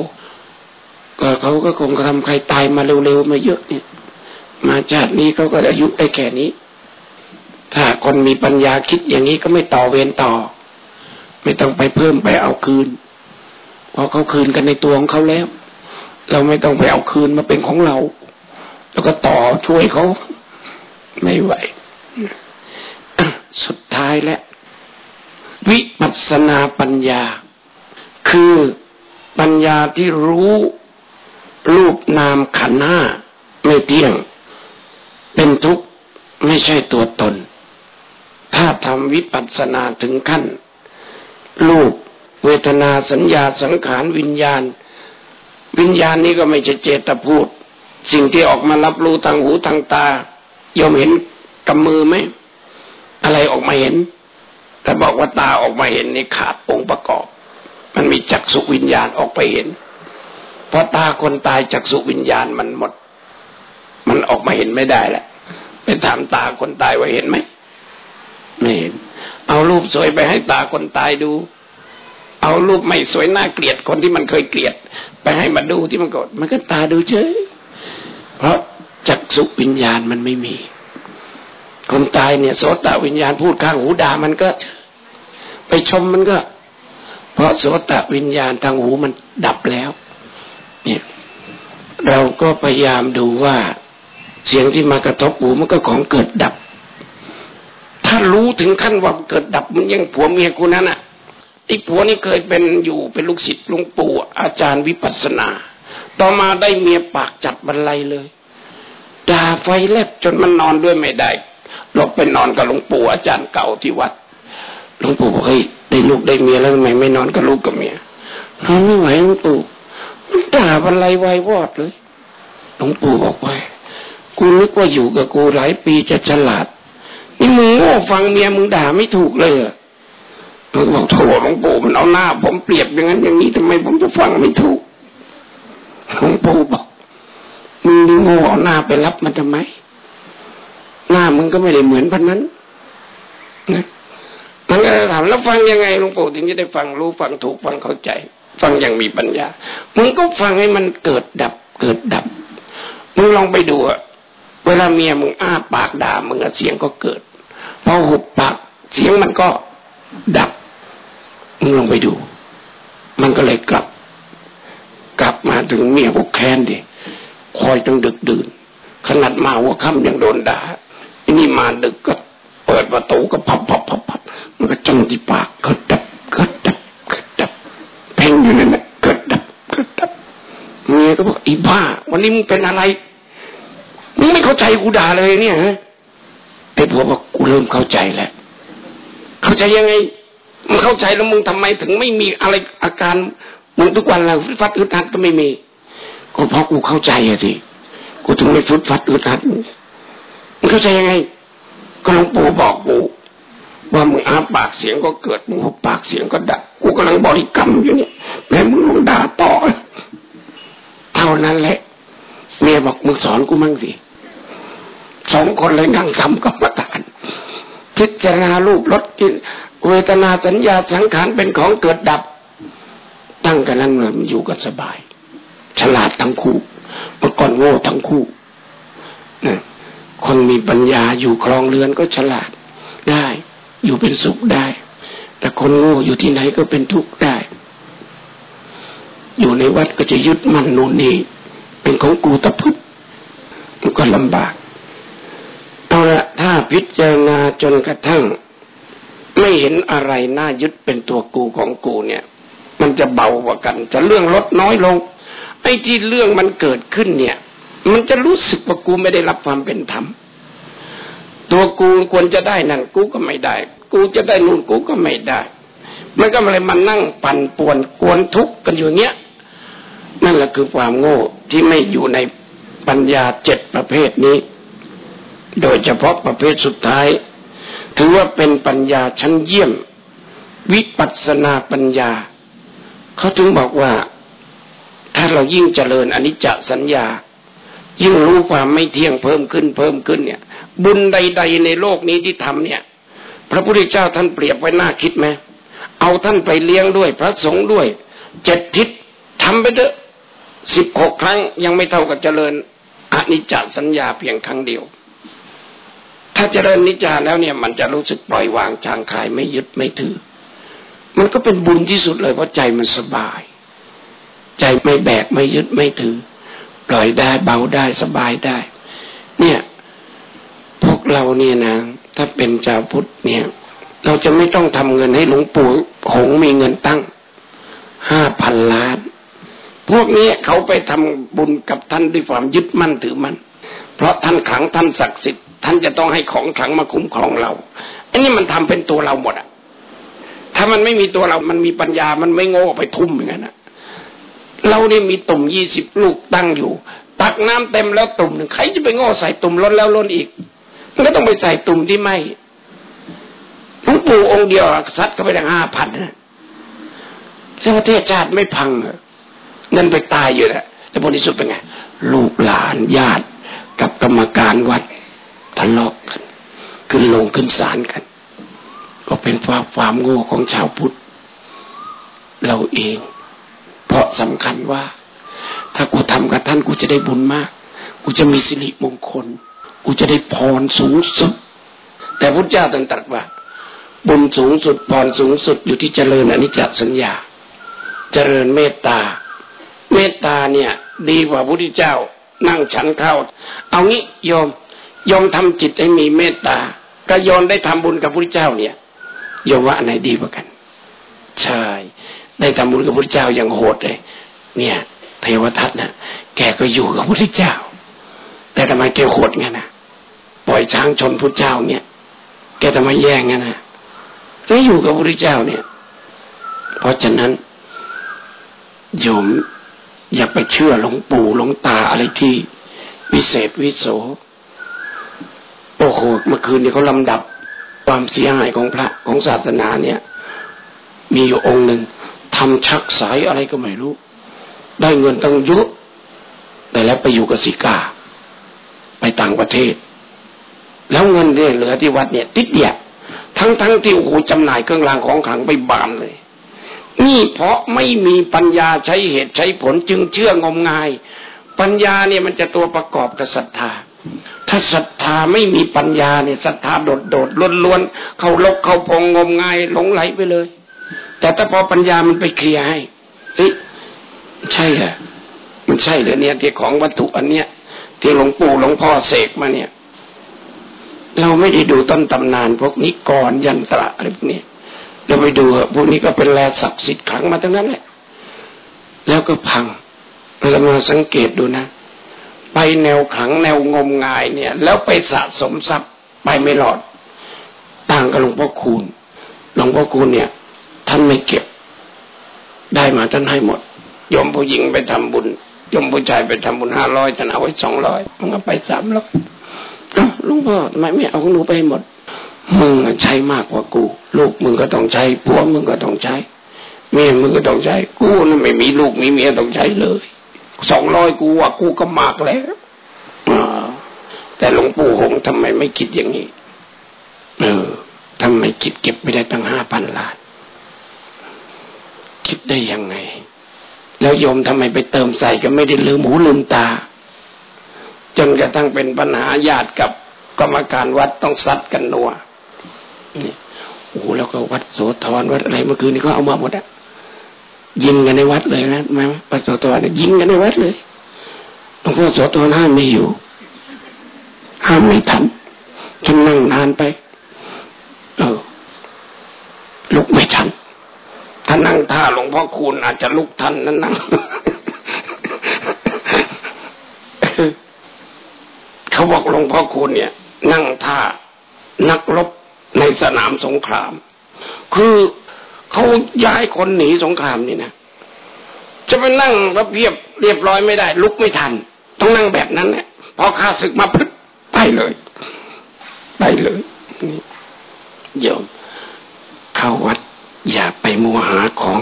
Speaker 1: ก็เขาก็คงทำใครตายมาเร็วๆมาเยอะเนี่ย มาชาตินี้เขาก็อายุได้แค่นี้ ถ้าคนมีปัญญาคิดอย่างนี้ก็ไม่ต่อเวรต่อ ไม่ต้องไปเพิ่มไปเอาคืนพราะเขาคืนกันในตัวของเขาแล้ว เราไม่ต้องไปเอาคืนมาเป็นของเรา แล้วก็ต่อช่วยเขา ไม่ไหว สุดท้ายและ วิปัสนาปัญญา คือปัญญาที่รู้รูปนามขันห้าไม่เที่ยง เป็นทุกข์ไม่ใช่ตัวตน ถ้าทำวิปัสสนาถึงขั้น รูปเวทนาสัญญาสังขารวิญญาณ วิญญาณนี้ก็ไม่ใช่เจตพูด สิ่งที่ออกมารับรู้ทางหูทางตา ยอมเห็นกำมือไหมอะไรออกมาเห็น ถ้าบอกว่าตาออกมาเห็นนี่ขาดองค์ประกอบ มันมีจักษุวิญญาณออกไปเห็นพอตาคนตายจักษุวิญญาณมันหมด มันออกมาเห็นไม่ได้แหละไปถามตาคนตายว่าเห็นไหมไม่เห็น เอารูปสวยไปให้ตาคนตายดู เอารูปไม่สวยน่าเกลียดคนที่มันเคยเกลียด ไปให้มาดูที่มันก็มันก็ตาดูเฉยเพราะ จักษุวิญญาณมันไม่มี คนตายเนี่ยโสตวิญญาณพูดข้างหูด่ามันก็ ไปชมมันก็ เพราะโสตวิญญาณทางหูมันดับแล้ว เนี่ย เราก็พยายามดูว่า เสียงที่มากระทบหูมันก็ของเกิดดับ ถ้ารู้ถึงขั้นว่าเกิดดับมันยังผัวเมียกูนั้นอะไอ้ผัวนี่เคยเป็นอยู่เป็นลูกศิษย์ลุงปู่อาจารย์วิปัสนา ต่อมาได้เมียปากจัดบรรลัยเลย ด่าไฟแลบจนมันนอนด้วยไม่ได้ลบไปนอนกับหลวงปู่อาจารย์เก่าที่วัดหลวงปู่บอกเฮ้ยได้ลูกได้เมียแล้วทำไมไม่นอนกับลูกกับเมียนอนไม่ไหวหลวงปู่มันด่าบรรลัยวายวอดเลยหลวงปู่บอกว่ากูนึกว่าอยู่กับกูหลายปีจะฉลาด นี่มึงโง่ฟังเมียมึงด่าไม่ถูกเลยอะมึงบอกโถหลวงปู่มันเอาหน้า ผมเปรียบอย่างนั้นอย่างนี้ทำไมผมจะฟังไม่ถูกหลวงปู่บอก มึงโง่เอาหน้าไปรับมันทำไม หน้ามึงก็ไม่ได้เหมือนพันนั้นนะมันก็ถามแล้วฟังยังไงหลวงปู่ถึงจะได้ฟังรู้ฟังถูกฟังเข้าใจ ฟังอย่างมีปัญญา มึงก็ฟังให้มันเกิดดับ เกิดดับ มึงลองไปดูอะเวลาเมียมึงอ้าปากด่ามึงเสียงก็เกิดพอหุบปากเสียงมันก็ดับ มึงลองไปดู มันก็เลยกลับ กลับมาถึงเมียพวกแค้นดิ คอยจงดึกดื่น ขนาดมาหัวค่ำยังโดนด่านี่มาดึกก็เปิดประตูก็พับพับพับพับมันก็จ้องที่ปากกิดดับกิดดับกิดดับเพ่งอยู่นั่นแหละกิดดับกิดดับเมียก็บอกอีบ้า วันนี้มึงเป็นอะไรมึงไม่เข้าใจกูด่าเลยเนี่ยฮะไอ้ผัวบอกกูเริ่มเข้าใจแล้วเข้าใจยังไงมึงเข้าใจแล้วมึงทำไมถึงไม่มีอะไรอาการมึงทุกวันแล้วฟัดอึดอัดก็ไม่มี ก็เพราะกูเข้าใจอะสิกูถึงไม่ฟุดฟัดอึดอัดมึงเข้าใจยังไง ก็หลวงปู่บอกกูว่ามึงอาปากเสียงก็เกิดมึงหุบปากเสียงก็ดับกูกำลังบริกรรมอยู่เนี่ยแม่มึงลงด่าต่อเท่านั้นแหละเมียบอกมึงสอนกูมั่งสิสองคนเลยนั่งทำกรรมฐาน พิจารณารูปรสเวทนาสัญญาสังขารเป็นของเกิดดับ ตั้งกันนั้นเลยมันอยู่กันสบาย ฉลาดทั้งคู่เมื่อก่อนโง่ทั้งคู่นะคนมีปัญญาอยู่คลองเรือนก็ฉลาดได้ อยู่เป็นสุขได้ แต่คนโง่อยู่ที่ไหนก็เป็นทุกข์ได้ อยู่ในวัดก็จะยึดมั่นนู่นนี่เป็นของกูตะพุทธมันก็ลำบากเอาละถ้าพิจารณาจนกระทั่ง ไม่เห็นอะไรน่ายึดเป็นตัวกูของกูเนี่ย มันจะเบากว่ากัน จะเรื่องลดน้อยลง ไอ้ที่เรื่องมันเกิดขึ้นเนี่ย มันจะรู้สึกว่ากูไม่ได้รับความเป็นธรรม ตัวกูควรจะได้นั่นกูก็ไม่ได้ กูจะได้นู่นกูก็ไม่ได้ มันก็เลยมานั่งปั่นป่วนกวนทุกข์กันอยู่เนี้ยนั่นแหละคือความโง่ที่ไม่อยู่ในปัญญาเจ็ดประเภทนี้ โดยเฉพาะประเภทสุดท้าย ถือว่าเป็นปัญญาชั้นเยี่ยม วิปัสนาปัญญา เขาถึงบอกว่า ถ้าเรายิ่งเจริญอนิจจสัญญา ยิ่งรู้ความไม่เที่ยงเพิ่มขึ้นเพิ่มขึ้นเนี่ย บุญใด ๆ ในโลกนี้ที่ทำเนี่ย พระพุทธเจ้าท่านเปรียบไว้น่าคิดไหมเอาท่านไปเลี้ยงด้วย พระสงฆ์ด้วยเจ็ดทิศทำไปเถอะสิบหกครั้งยังไม่เท่ากับเจริญอนิจจสัญญาเพียงครั้งเดียว ถ้าเจริญนิจจาแล้วเนี่ย มันจะรู้สึกปล่อยวางจางคลายไม่ยึดไม่ถือ มันก็เป็นบุญที่สุดเลยเพราะใจมันสบาย ใจไม่แบกไม่ยึดไม่ถือ ปล่อยได้เบาได้สบายได้ เนี่ย พวกเราเนี่ยนะ ถ้าเป็นชาวพุทธเนี่ย เราจะไม่ต้องทำเงินให้หลวงปู่หงมีเงินตั้งห้าพันล้าน พวกนี้เขาไปทำบุญกับท่านด้วยความยึดมั่นถือมั่นเพราะท่านขลังท่านศักดิ์สิทธิ์ท่านจะต้องให้ของขลังมาคุ้มครองเรา อันนี้มันทำเป็นตัวเราหมดอะถ้ามันไม่มีตัวเรา มันมีปัญญา มันไม่โง่ไปทุ่มอย่างนั้น เราเนี่มีตุ่มยี่สิบลูกตั้งอยู่ ตักน้ำเต็มแล้วตุ่มหนึ่งใครจะไปโง่ใส่ตุ่มล้นแล้วล้นอีกมันก็ต้องไปใส่ตุ่มที่ไม่หลวงปู่องค์เดียวซัดเข้าไปได้ห้าพันนะประเทศชาติไม่พังเหรอนั่นไปตายอยู่แล้วแต่ผลที่สุดเป็นไง ลูกหลานญาติกับกรรมการวัดทะเลาะกัน ขึ้นลงขึ้นศาลกัน ก็เป็นความความโง่ของชาวพุทธ เราเอง เพราะสำคัญว่า ถ้ากูทำกับท่านกูจะได้บุญมาก กูจะมีสิริมงคล กูจะได้พรสูงสุด แต่พระเจ้าตรัสว่า บุญสูงสุดพรสูงสุดอยู่ที่เจริญอนิจจสัญญา เจริญเมตตา เมตตาเนี่ย ดีกว่าพุทธเจ้านั่งฉันเข้า เอางี้โยมโยมทำจิตให้มีเมตตาก็โยมได้ทำบุญกับพระพุทธเจ้าเนี่ยโยมว่าอันไหนดีกว่ากัน ใช่ ได้ทำบุญกับพระเจ้าอย่างโหดเลย เนี่ยเทวทัตนะแกก็อยู่กับพระเจ้า แต่ทำไมแกโหดงั้นนะปล่อยช้างชนพระเจ้าเนี่ยแกทำไมแย่งงั้นนะก็อยู่กับพระเจ้าเนี่ย เพราะฉะนั้นโยมอย่าไปเชื่อหลวงปู่หลวงตาอะไรที่วิเศษวิโสโอ้โหเมื่อคืนนี้เขาลำดับความเสียหายของพระของศาสนาเนี่ย มีอยู่องค์หนึ่ง ทำชักสายอะไรก็ไม่รู้ ได้เงินตั้งเยอะแต่แล้วไปอยู่กับสิกา ไปต่างประเทศ แล้วเงินเนี่ยเหลือที่วัดเนี่ยติดเดียทั้งทั้งที่โอ้โหจำหน่ายเครื่องรางของขลังไปบานเลย นี่เพราะไม่มีปัญญาใช้เหตุใช้ผลจึงเชื่องมงาย ปัญญาเนี่ยมันจะตัวประกอบกับศรัทธา ถ้าศรัทธาไม่มีปัญญาเนี่ยศรัทธาโดดโดดล้วนล้วนเขาลกเขาพองงมงายหลงไหลไปเลย แต่ถ้าพอปัญญามันไปเคลียร์ให้เฮ้ยใช่เหรอมันใช่เหรอเนี่ยที่ของวัตถุอันเนี้ย ที่หลวงปู่หลวงพ่อเสกมาเนี่ย เราไม่ได้ดูต้นตำนาน พวกนี้ก่อนยันตระอะไรพวกนี้เราไปดูพวกนี้ก็เป็นแลศักดิ์สิทธิ์ขังมาทั้งนั้นแหละแล้วก็พังเรามาสังเกตดูนะ ไปแนวขังแนวงมงายเนี่ย แล้วไปสะสมทรัพย์ไปไม่รอด ต่างกับหลวงพ่อคูณหลวงพ่อคูณเนี่ย ท่านไม่เก็บ ได้มาท่านให้หมดยมผู้หญิงไปทำบุญยมผู้ชายไปทำบุญห้าร้อยท่านเอาไว้สองร้อยมันก็ไปสามร้อยลวงพ่อทำไมไม่เอาของหนูไปหมดมึงใช้มากกว่ากู ลูกมึงก็ต้องใช้ผัวมึงก็ต้องใช้เมียมึงก็ต้องใช้ กูน่ะไม่มีลูกมีเมียต้องใช้เลยสองร้อยกูว่ากูก็มากแล้วแต่หลวงปู่หงทำไมไม่คิดอย่างนี้ เออทำไมคิดเก็บไม่ได้ตั้งห้าพันล้าน คิดได้ยังไง แล้วโยมทำไมไปเติมใส่ก็ไม่ได้ลืมหูลืมตา จนกระทั่งเป็นปัญหาญาติกับกรรมการวัดต้องซัดกันนัวโอ้แล้วก็วัดโสธรวัดอะไรเมื่อคืนนี้ก็เอามาหมดอะยิงกันในวัดเลยนะหมาวัดโสธรเนี่ยยิงกันในวัดเลยหลวงพ่อโสธรห้ามไม่อยู่ ห้ามไม่ทันฉันนั่งนานไป เออลุกไม่ทัน ถ้านั่งท่าหลวงพ่อคูณอาจจะลุกทันนั่นนั่งเขาบอกหลวงพ่อคูณเนี่ย นั่งท่านักรบในสนามสงคราม คือเขาย้ายคนหนีสงครามนี่นะจะไปนั่งระเบียบเรียบร้อยไม่ได้ ลุกไม่ทัน ต้องนั่งแบบนั้นแหละพอข้าศึกมาพึ่ไปเลยไปเลยนี่โยมเข้าวัด อย่าไปมัวหาของ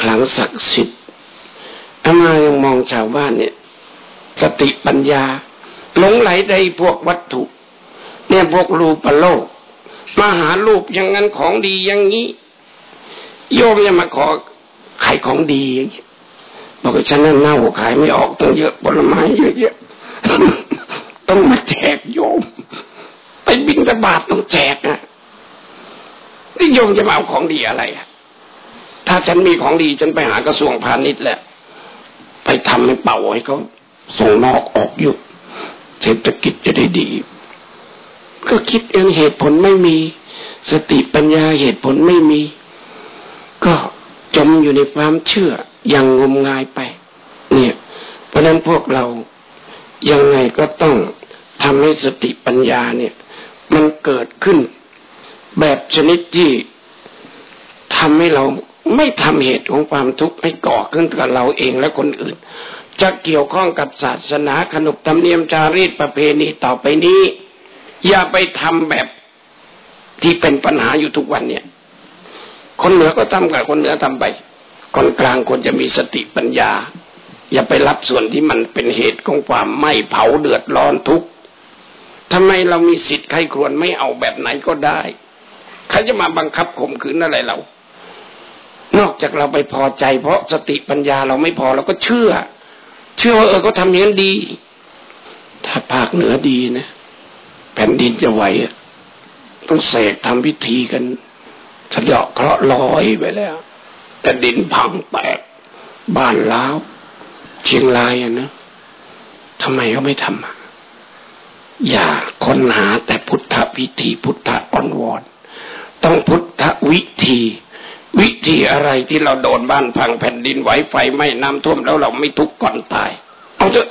Speaker 1: คลังศักดิ์สิทธิ์อามายังมองชาวบ้านเนี่ย สติปัญญาหลงไหลในพวกวัตถุ เนี่ยพวกรูปโลกมาหารูปอย่างนั้นของดีอย่างนี้ โยมจะมาขอขายของดีอย่างนี้บอกว่าฉันนั่นเน่าขายไม่ออกต้องเยอะผลไม้เยอะๆต้องมาแจกโยม ไปบินตบาทต้องแจกนะนี่โยมจะมาเอาของดีอะไรอะ ถ้าฉันมีของดีฉันไปหากระทรวงพาณิชย์แหละ ไปทำให้เป่าให้เขาส่งนอกออกอยู่เศรษฐกิจจะได้ดี ก็คิดเองเหตุผลไม่มี สติปัญญาเหตุผลไม่มี ก็จมอยู่ในความเชื่ออย่างงมงายไป เนี่ย เพราะนั้นพวกเรายังไงก็ต้องทำให้สติปัญญาเนี่ย มันเกิดขึ้น แบบชนิดที่ทำให้เรา ไม่ทำเหตุของความทุกข์ให้ก่อขึ้นกับเราเองและคนอื่น จะเกี่ยวข้องกับศาสนาขนบธรรมเนียมจารีตประเพณีต่อไปนี้ อย่าไปทำแบบที่เป็นปัญหาอยู่ทุกวันเนี่ย คนเหนือก็ทำกับคนเหนือทำไป คนกลางควรจะมีสติปัญญา อย่าไปรับส่วนที่มันเป็นเหตุของความไม่เผาเดือดร้อนทุกข์ทำไมเรามีสิทธิ์ใครควรไม่เอาแบบไหนก็ได้ใครจะมาบังคับข่มขืนอะไรเรา นอกจากเราไปพอใจ เพราะสติปัญญาเราไม่พอเราก็เชื่อ เชื่อว่าเออเขาทำอย่างนั้นดี ถ้าภาคเหนือดีนะแผ่นดินจะไหวต้องเสกทำพิธีกันสะเดาะเคราะห์ลอยไปแล้วแต่ดินพังแตกบ้านล้าวเชียงรายอะนะทำไมเขาไม่ทำอย่าค้นหาแต่พุทธวิธีพุทธอ่อนวอนต้องพุทธวิธี วิธีอะไรที่เราโดนบ้านพังแผ่นดินไหวไฟไหม้น้ำท่วมแล้วเราไม่ทุกข์ก่อนตาย เอาเถอะ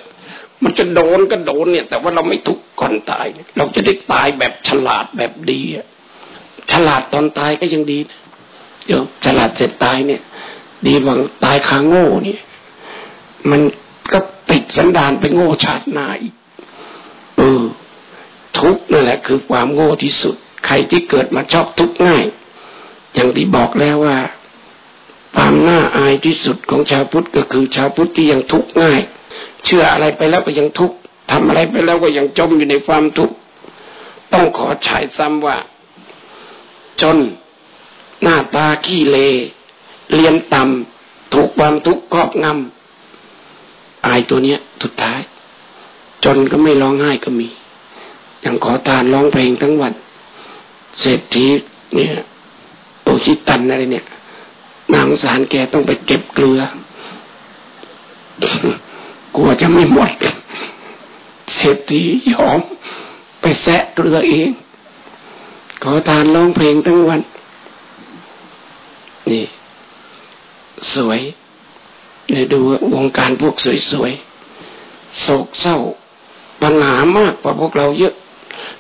Speaker 1: มันจะโดนก็โดนเนี่ย แต่ว่าเราไม่ทุกข์ก่อนตาย เราจะได้ตายแบบฉลาดแบบดีฉลาดตอนตายก็ยังดีเดี๋ยวฉลาดเสร็จตายเนี่ย ดีกว่าตายคางโง่เนี่ยมันก็ติดสันดานไปโง่ชาติหน้าอีกเออทุกนั่นแหละคือความโง่ที่สุด ใครที่เกิดมาชอบทุกข์ง่าย อย่างที่บอกแล้วว่าความน่าอายที่สุดของชาวพุทธก็คือชาวพุทธที่ยังทุกข์ง่าย เชื่ออะไรไปแล้วก็ยังทุกข์ทำอะไรไปแล้วก็ยังจมอยู่ในความทุกข์ต้องขอฉายซ้ำว่า จนหน้าตาขี้เล เรียนต่ำถูกความทุกข์ครอบงำอายตัวเนี้ยสุดท้าย จนก็ไม่ร้องไห้ก็มี อย่างขอทานร้องเพลงทั้งวันเศรษฐีเนี่ย โอชิตันอะไรเนี่ยนางสารแกต้องไปเก็บเกลือกลัวจะไม่หมดเศรษฐียอม ไปแซะเกลือเอง ขอทานร้องเพลงทั้งวัน นี่ สวยเดี๋ยวดูวงการพวกสวยๆโศกเศร้า ปัญหามากกว่าพวกเราเยอะ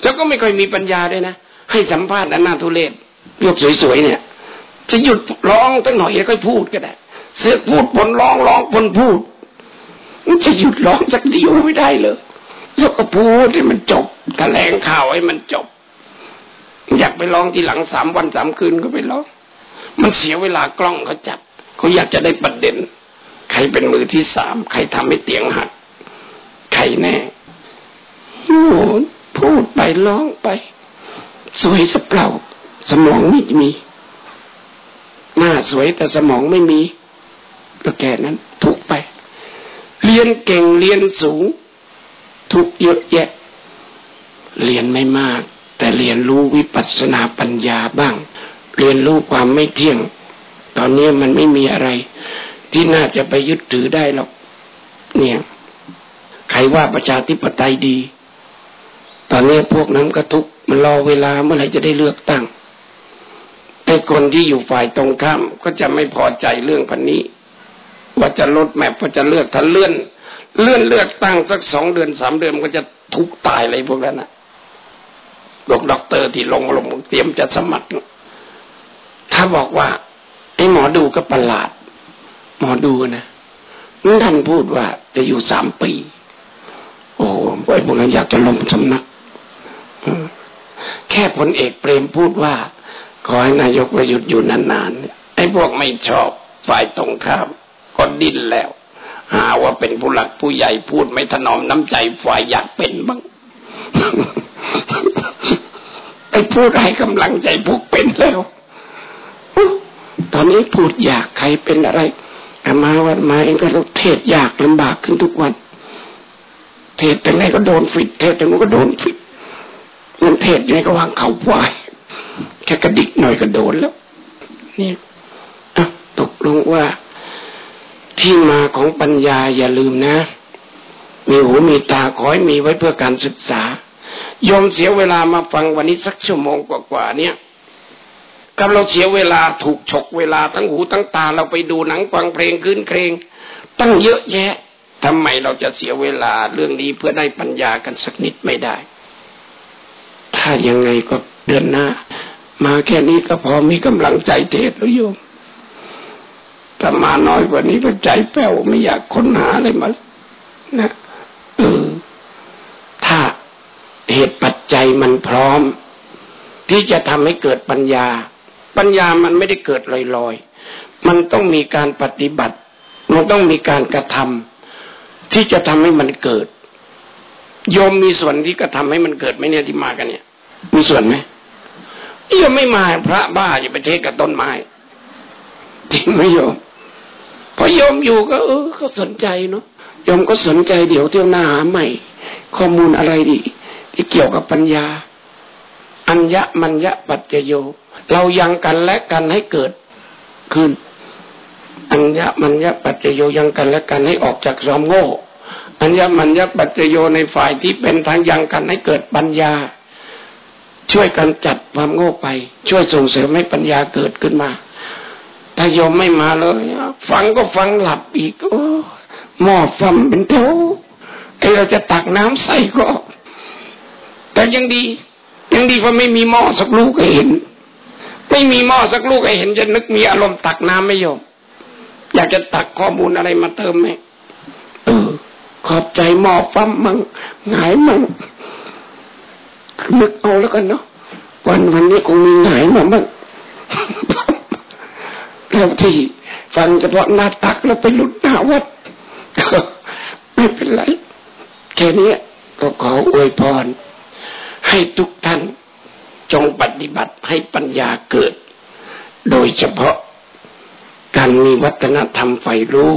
Speaker 1: แล้วก็ไม่ค่อยมีปัญญาด้วยนะ ให้สัมภาษณ์อันน่าทุเรศ พวกสวยๆเนี่ย จะหยุดร้องตั้งหน่อยแล้วค่อยพูดก็ได้ เสือพูดผลร้องร้องผลพูด มันจะหยุดร้องสักเดียวไม่ได้เลยแล้วก็พูดให้มันจบแถลงข่าวให้มันจบ อยากไปร้องทีหลังสามวันสามคืนก็ไปร้องมันเสียเวลากล้องเขาจับเขาอยากจะได้ประเด็น ใครเป็นมือที่สามใครทำให้เตียงหักใครแน่โอ้พูดไปร้องไป สวยสับเปล่า สมองไม่มี หน้าสวยแต่สมองไม่มีก็แก่นั้น ทุกไป เรียนเก่งเรียนสูง ทุกเยอะแยะ เรียนไม่มาก แต่เรียนรู้วิปัสสนาปัญญาบ้าง เรียนรู้ความไม่เที่ยง ตอนนี้มันไม่มีอะไร ที่น่าจะไปยึดถือได้หรอก เนี่ยใครว่าประชาธิปไตยดี ตอนนี้พวกนั้นก็ทุกข์มันรอเวลาเมื่อไหร่จะได้เลือกตั้ง แต่คนที่อยู่ฝ่ายตรงข้ามก็จะไม่พอใจเรื่องพรรค์นี้ ว่าจะ roadmap ว่าจะเลือกถ้าเลื่อน เลื่อนเลือกตั้งสักสองเดือนสามเดือนก็จะทุกข์ตายเลยพวกนั้นนะดอกด็อกเตอร์ที่ลงลงเตรียมจะสมัคร ถ้าบอกว่าไอ้หมอดูก็ประหลาด หมอดูนะท่านพูดว่าจะอยู่สามปี โอ้ไอ้พวกนั้นอยากจะลงสำนักแค่พลเอกเปรมพูดว่า ขอให้นายกประยุทธ์อยู่นานๆไอ้พวกไม่ชอบฝ่ายตรงข้ามก็ดิ้นแล้ว หาว่าเป็นผู้หลักผู้ใหญ่พูดไม่ถนอมน้ำใจฝ่ายอยากเป็นบ้างไอ้พูดให้กำลังใจพวกเป็นแล้ว ตอนนี้พูดอยากใครเป็นอะไรมาวันมาเองก็ต้องเทศยากลำบากขึ้นทุกวัน เทศแต่ไหนก็โดนฟิดเทศแต่นู้นก็โดนฟิดมันเทศยังไงก็วางเขาวาย แค่กระดิกหน่อยก็โดนแล้ว นี่ตกลงว่า ที่มาของปัญญาอย่าลืมนะ มีหูมีตาขอให้มีไว้เพื่อการศึกษายอมเสียเวลามาฟังวันนี้สักชั่วโมงกว่าๆเนี่ยกับเราเสียเวลาถูกฉกเวลาทั้งหูทั้งตาเราไปดูหนังฟังเพลงขึ้นเพลง ตั้งเยอะแยะทำไมเราจะเสียเวลาเรื่องนี้เพื่อได้ปัญญากันสักนิดไม่ได้ ถ้ายังไงก็เดือนหน้า มาแค่นี้ก็พอมีกำลังใจเทศแล้วโยมถ้ามาน้อยกว่านี้ก็ใจแป้วไม่อยากค้นหาอะไรมานะเออถ้าเหตุปัจจัยมันพร้อม ที่จะทำให้เกิดปัญญา ปัญญามันไม่ได้เกิดลอยๆ มันต้องมีการปฏิบัติ มันต้องมีการกระทำที่จะทำให้มันเกิด โยมมีส่วนที่กระทำให้มันเกิดไหมเนี่ยที่มากันเนี่ย มีส่วนไหมโยมไม่มาพระบ้าอย่าไปเทศกับต้นไม้จริงไหมโยมพอโยมอยู่ก็ เออก็สนใจเนาะโยมก็สนใจเดี๋ยวเที่ยวหน้าหาใหม่ ข้อมูลอะไรดี ที่เกี่ยวกับปัญญา อัญญมัญญปัจจโย เรายังกันและกันให้เกิดขึ้น อัญญมัญญปัจจโยยังกันและกันให้ออกจากความโง่ อัญญมัญญปัจจโยในฝ่ายที่เป็นทางยังกันให้เกิดปัญญา ช่วยกันจัดความโง่ไป ช่วยส่งเสริมให้ปัญญาเกิดขึ้นมาถ้าโยมไม่มาเลยฟังก็ฟังหลับอีกโอ้หม้อฟัมเป็นเท่าไอเราจะตักน้ำใส่ก็ แต่ยังดี ยังดีว่าไม่มีหม้อสักลูกให้เห็น ไม่มีหม้อสักลูกให้เห็นจะนึกมีอารมณ์ตักน้ำไม่โยมอยากจะตักข้อมูลอะไรมาเติมไหมเออ ขอบใจหมอฟัมมั่งหงายมั่งนึกเอาแล้วกันเนาะวันวันนี้คงมีหงายมาบ้างแล้วที่ฟังเฉพาะหน้าตักแล้วไปหลุดหน้าวัดไม่เป็นไร แค่นี้ก็ขออวยพร ให้ทุกท่านจงปฏิบัติให้ปัญญาเกิด โดยเฉพาะการมีวัฒนธรรมใฝ่รู้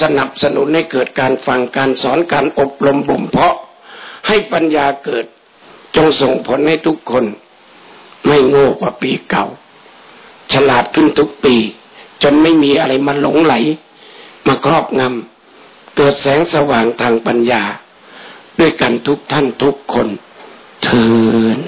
Speaker 1: สนับสนุนให้เกิดการฟังการสอนการอบรมบ่มเพาะ ให้ปัญญาเกิดจงส่งผลให้ทุกคน ไม่โง่กว่าปีเก่า ฉลาดขึ้นทุกปี จนไม่มีอะไรมาหลงไหล มาครอบงำเกิดแสงสว่างทางปัญญา ด้วยกันทุกท่านทุกคนเทิน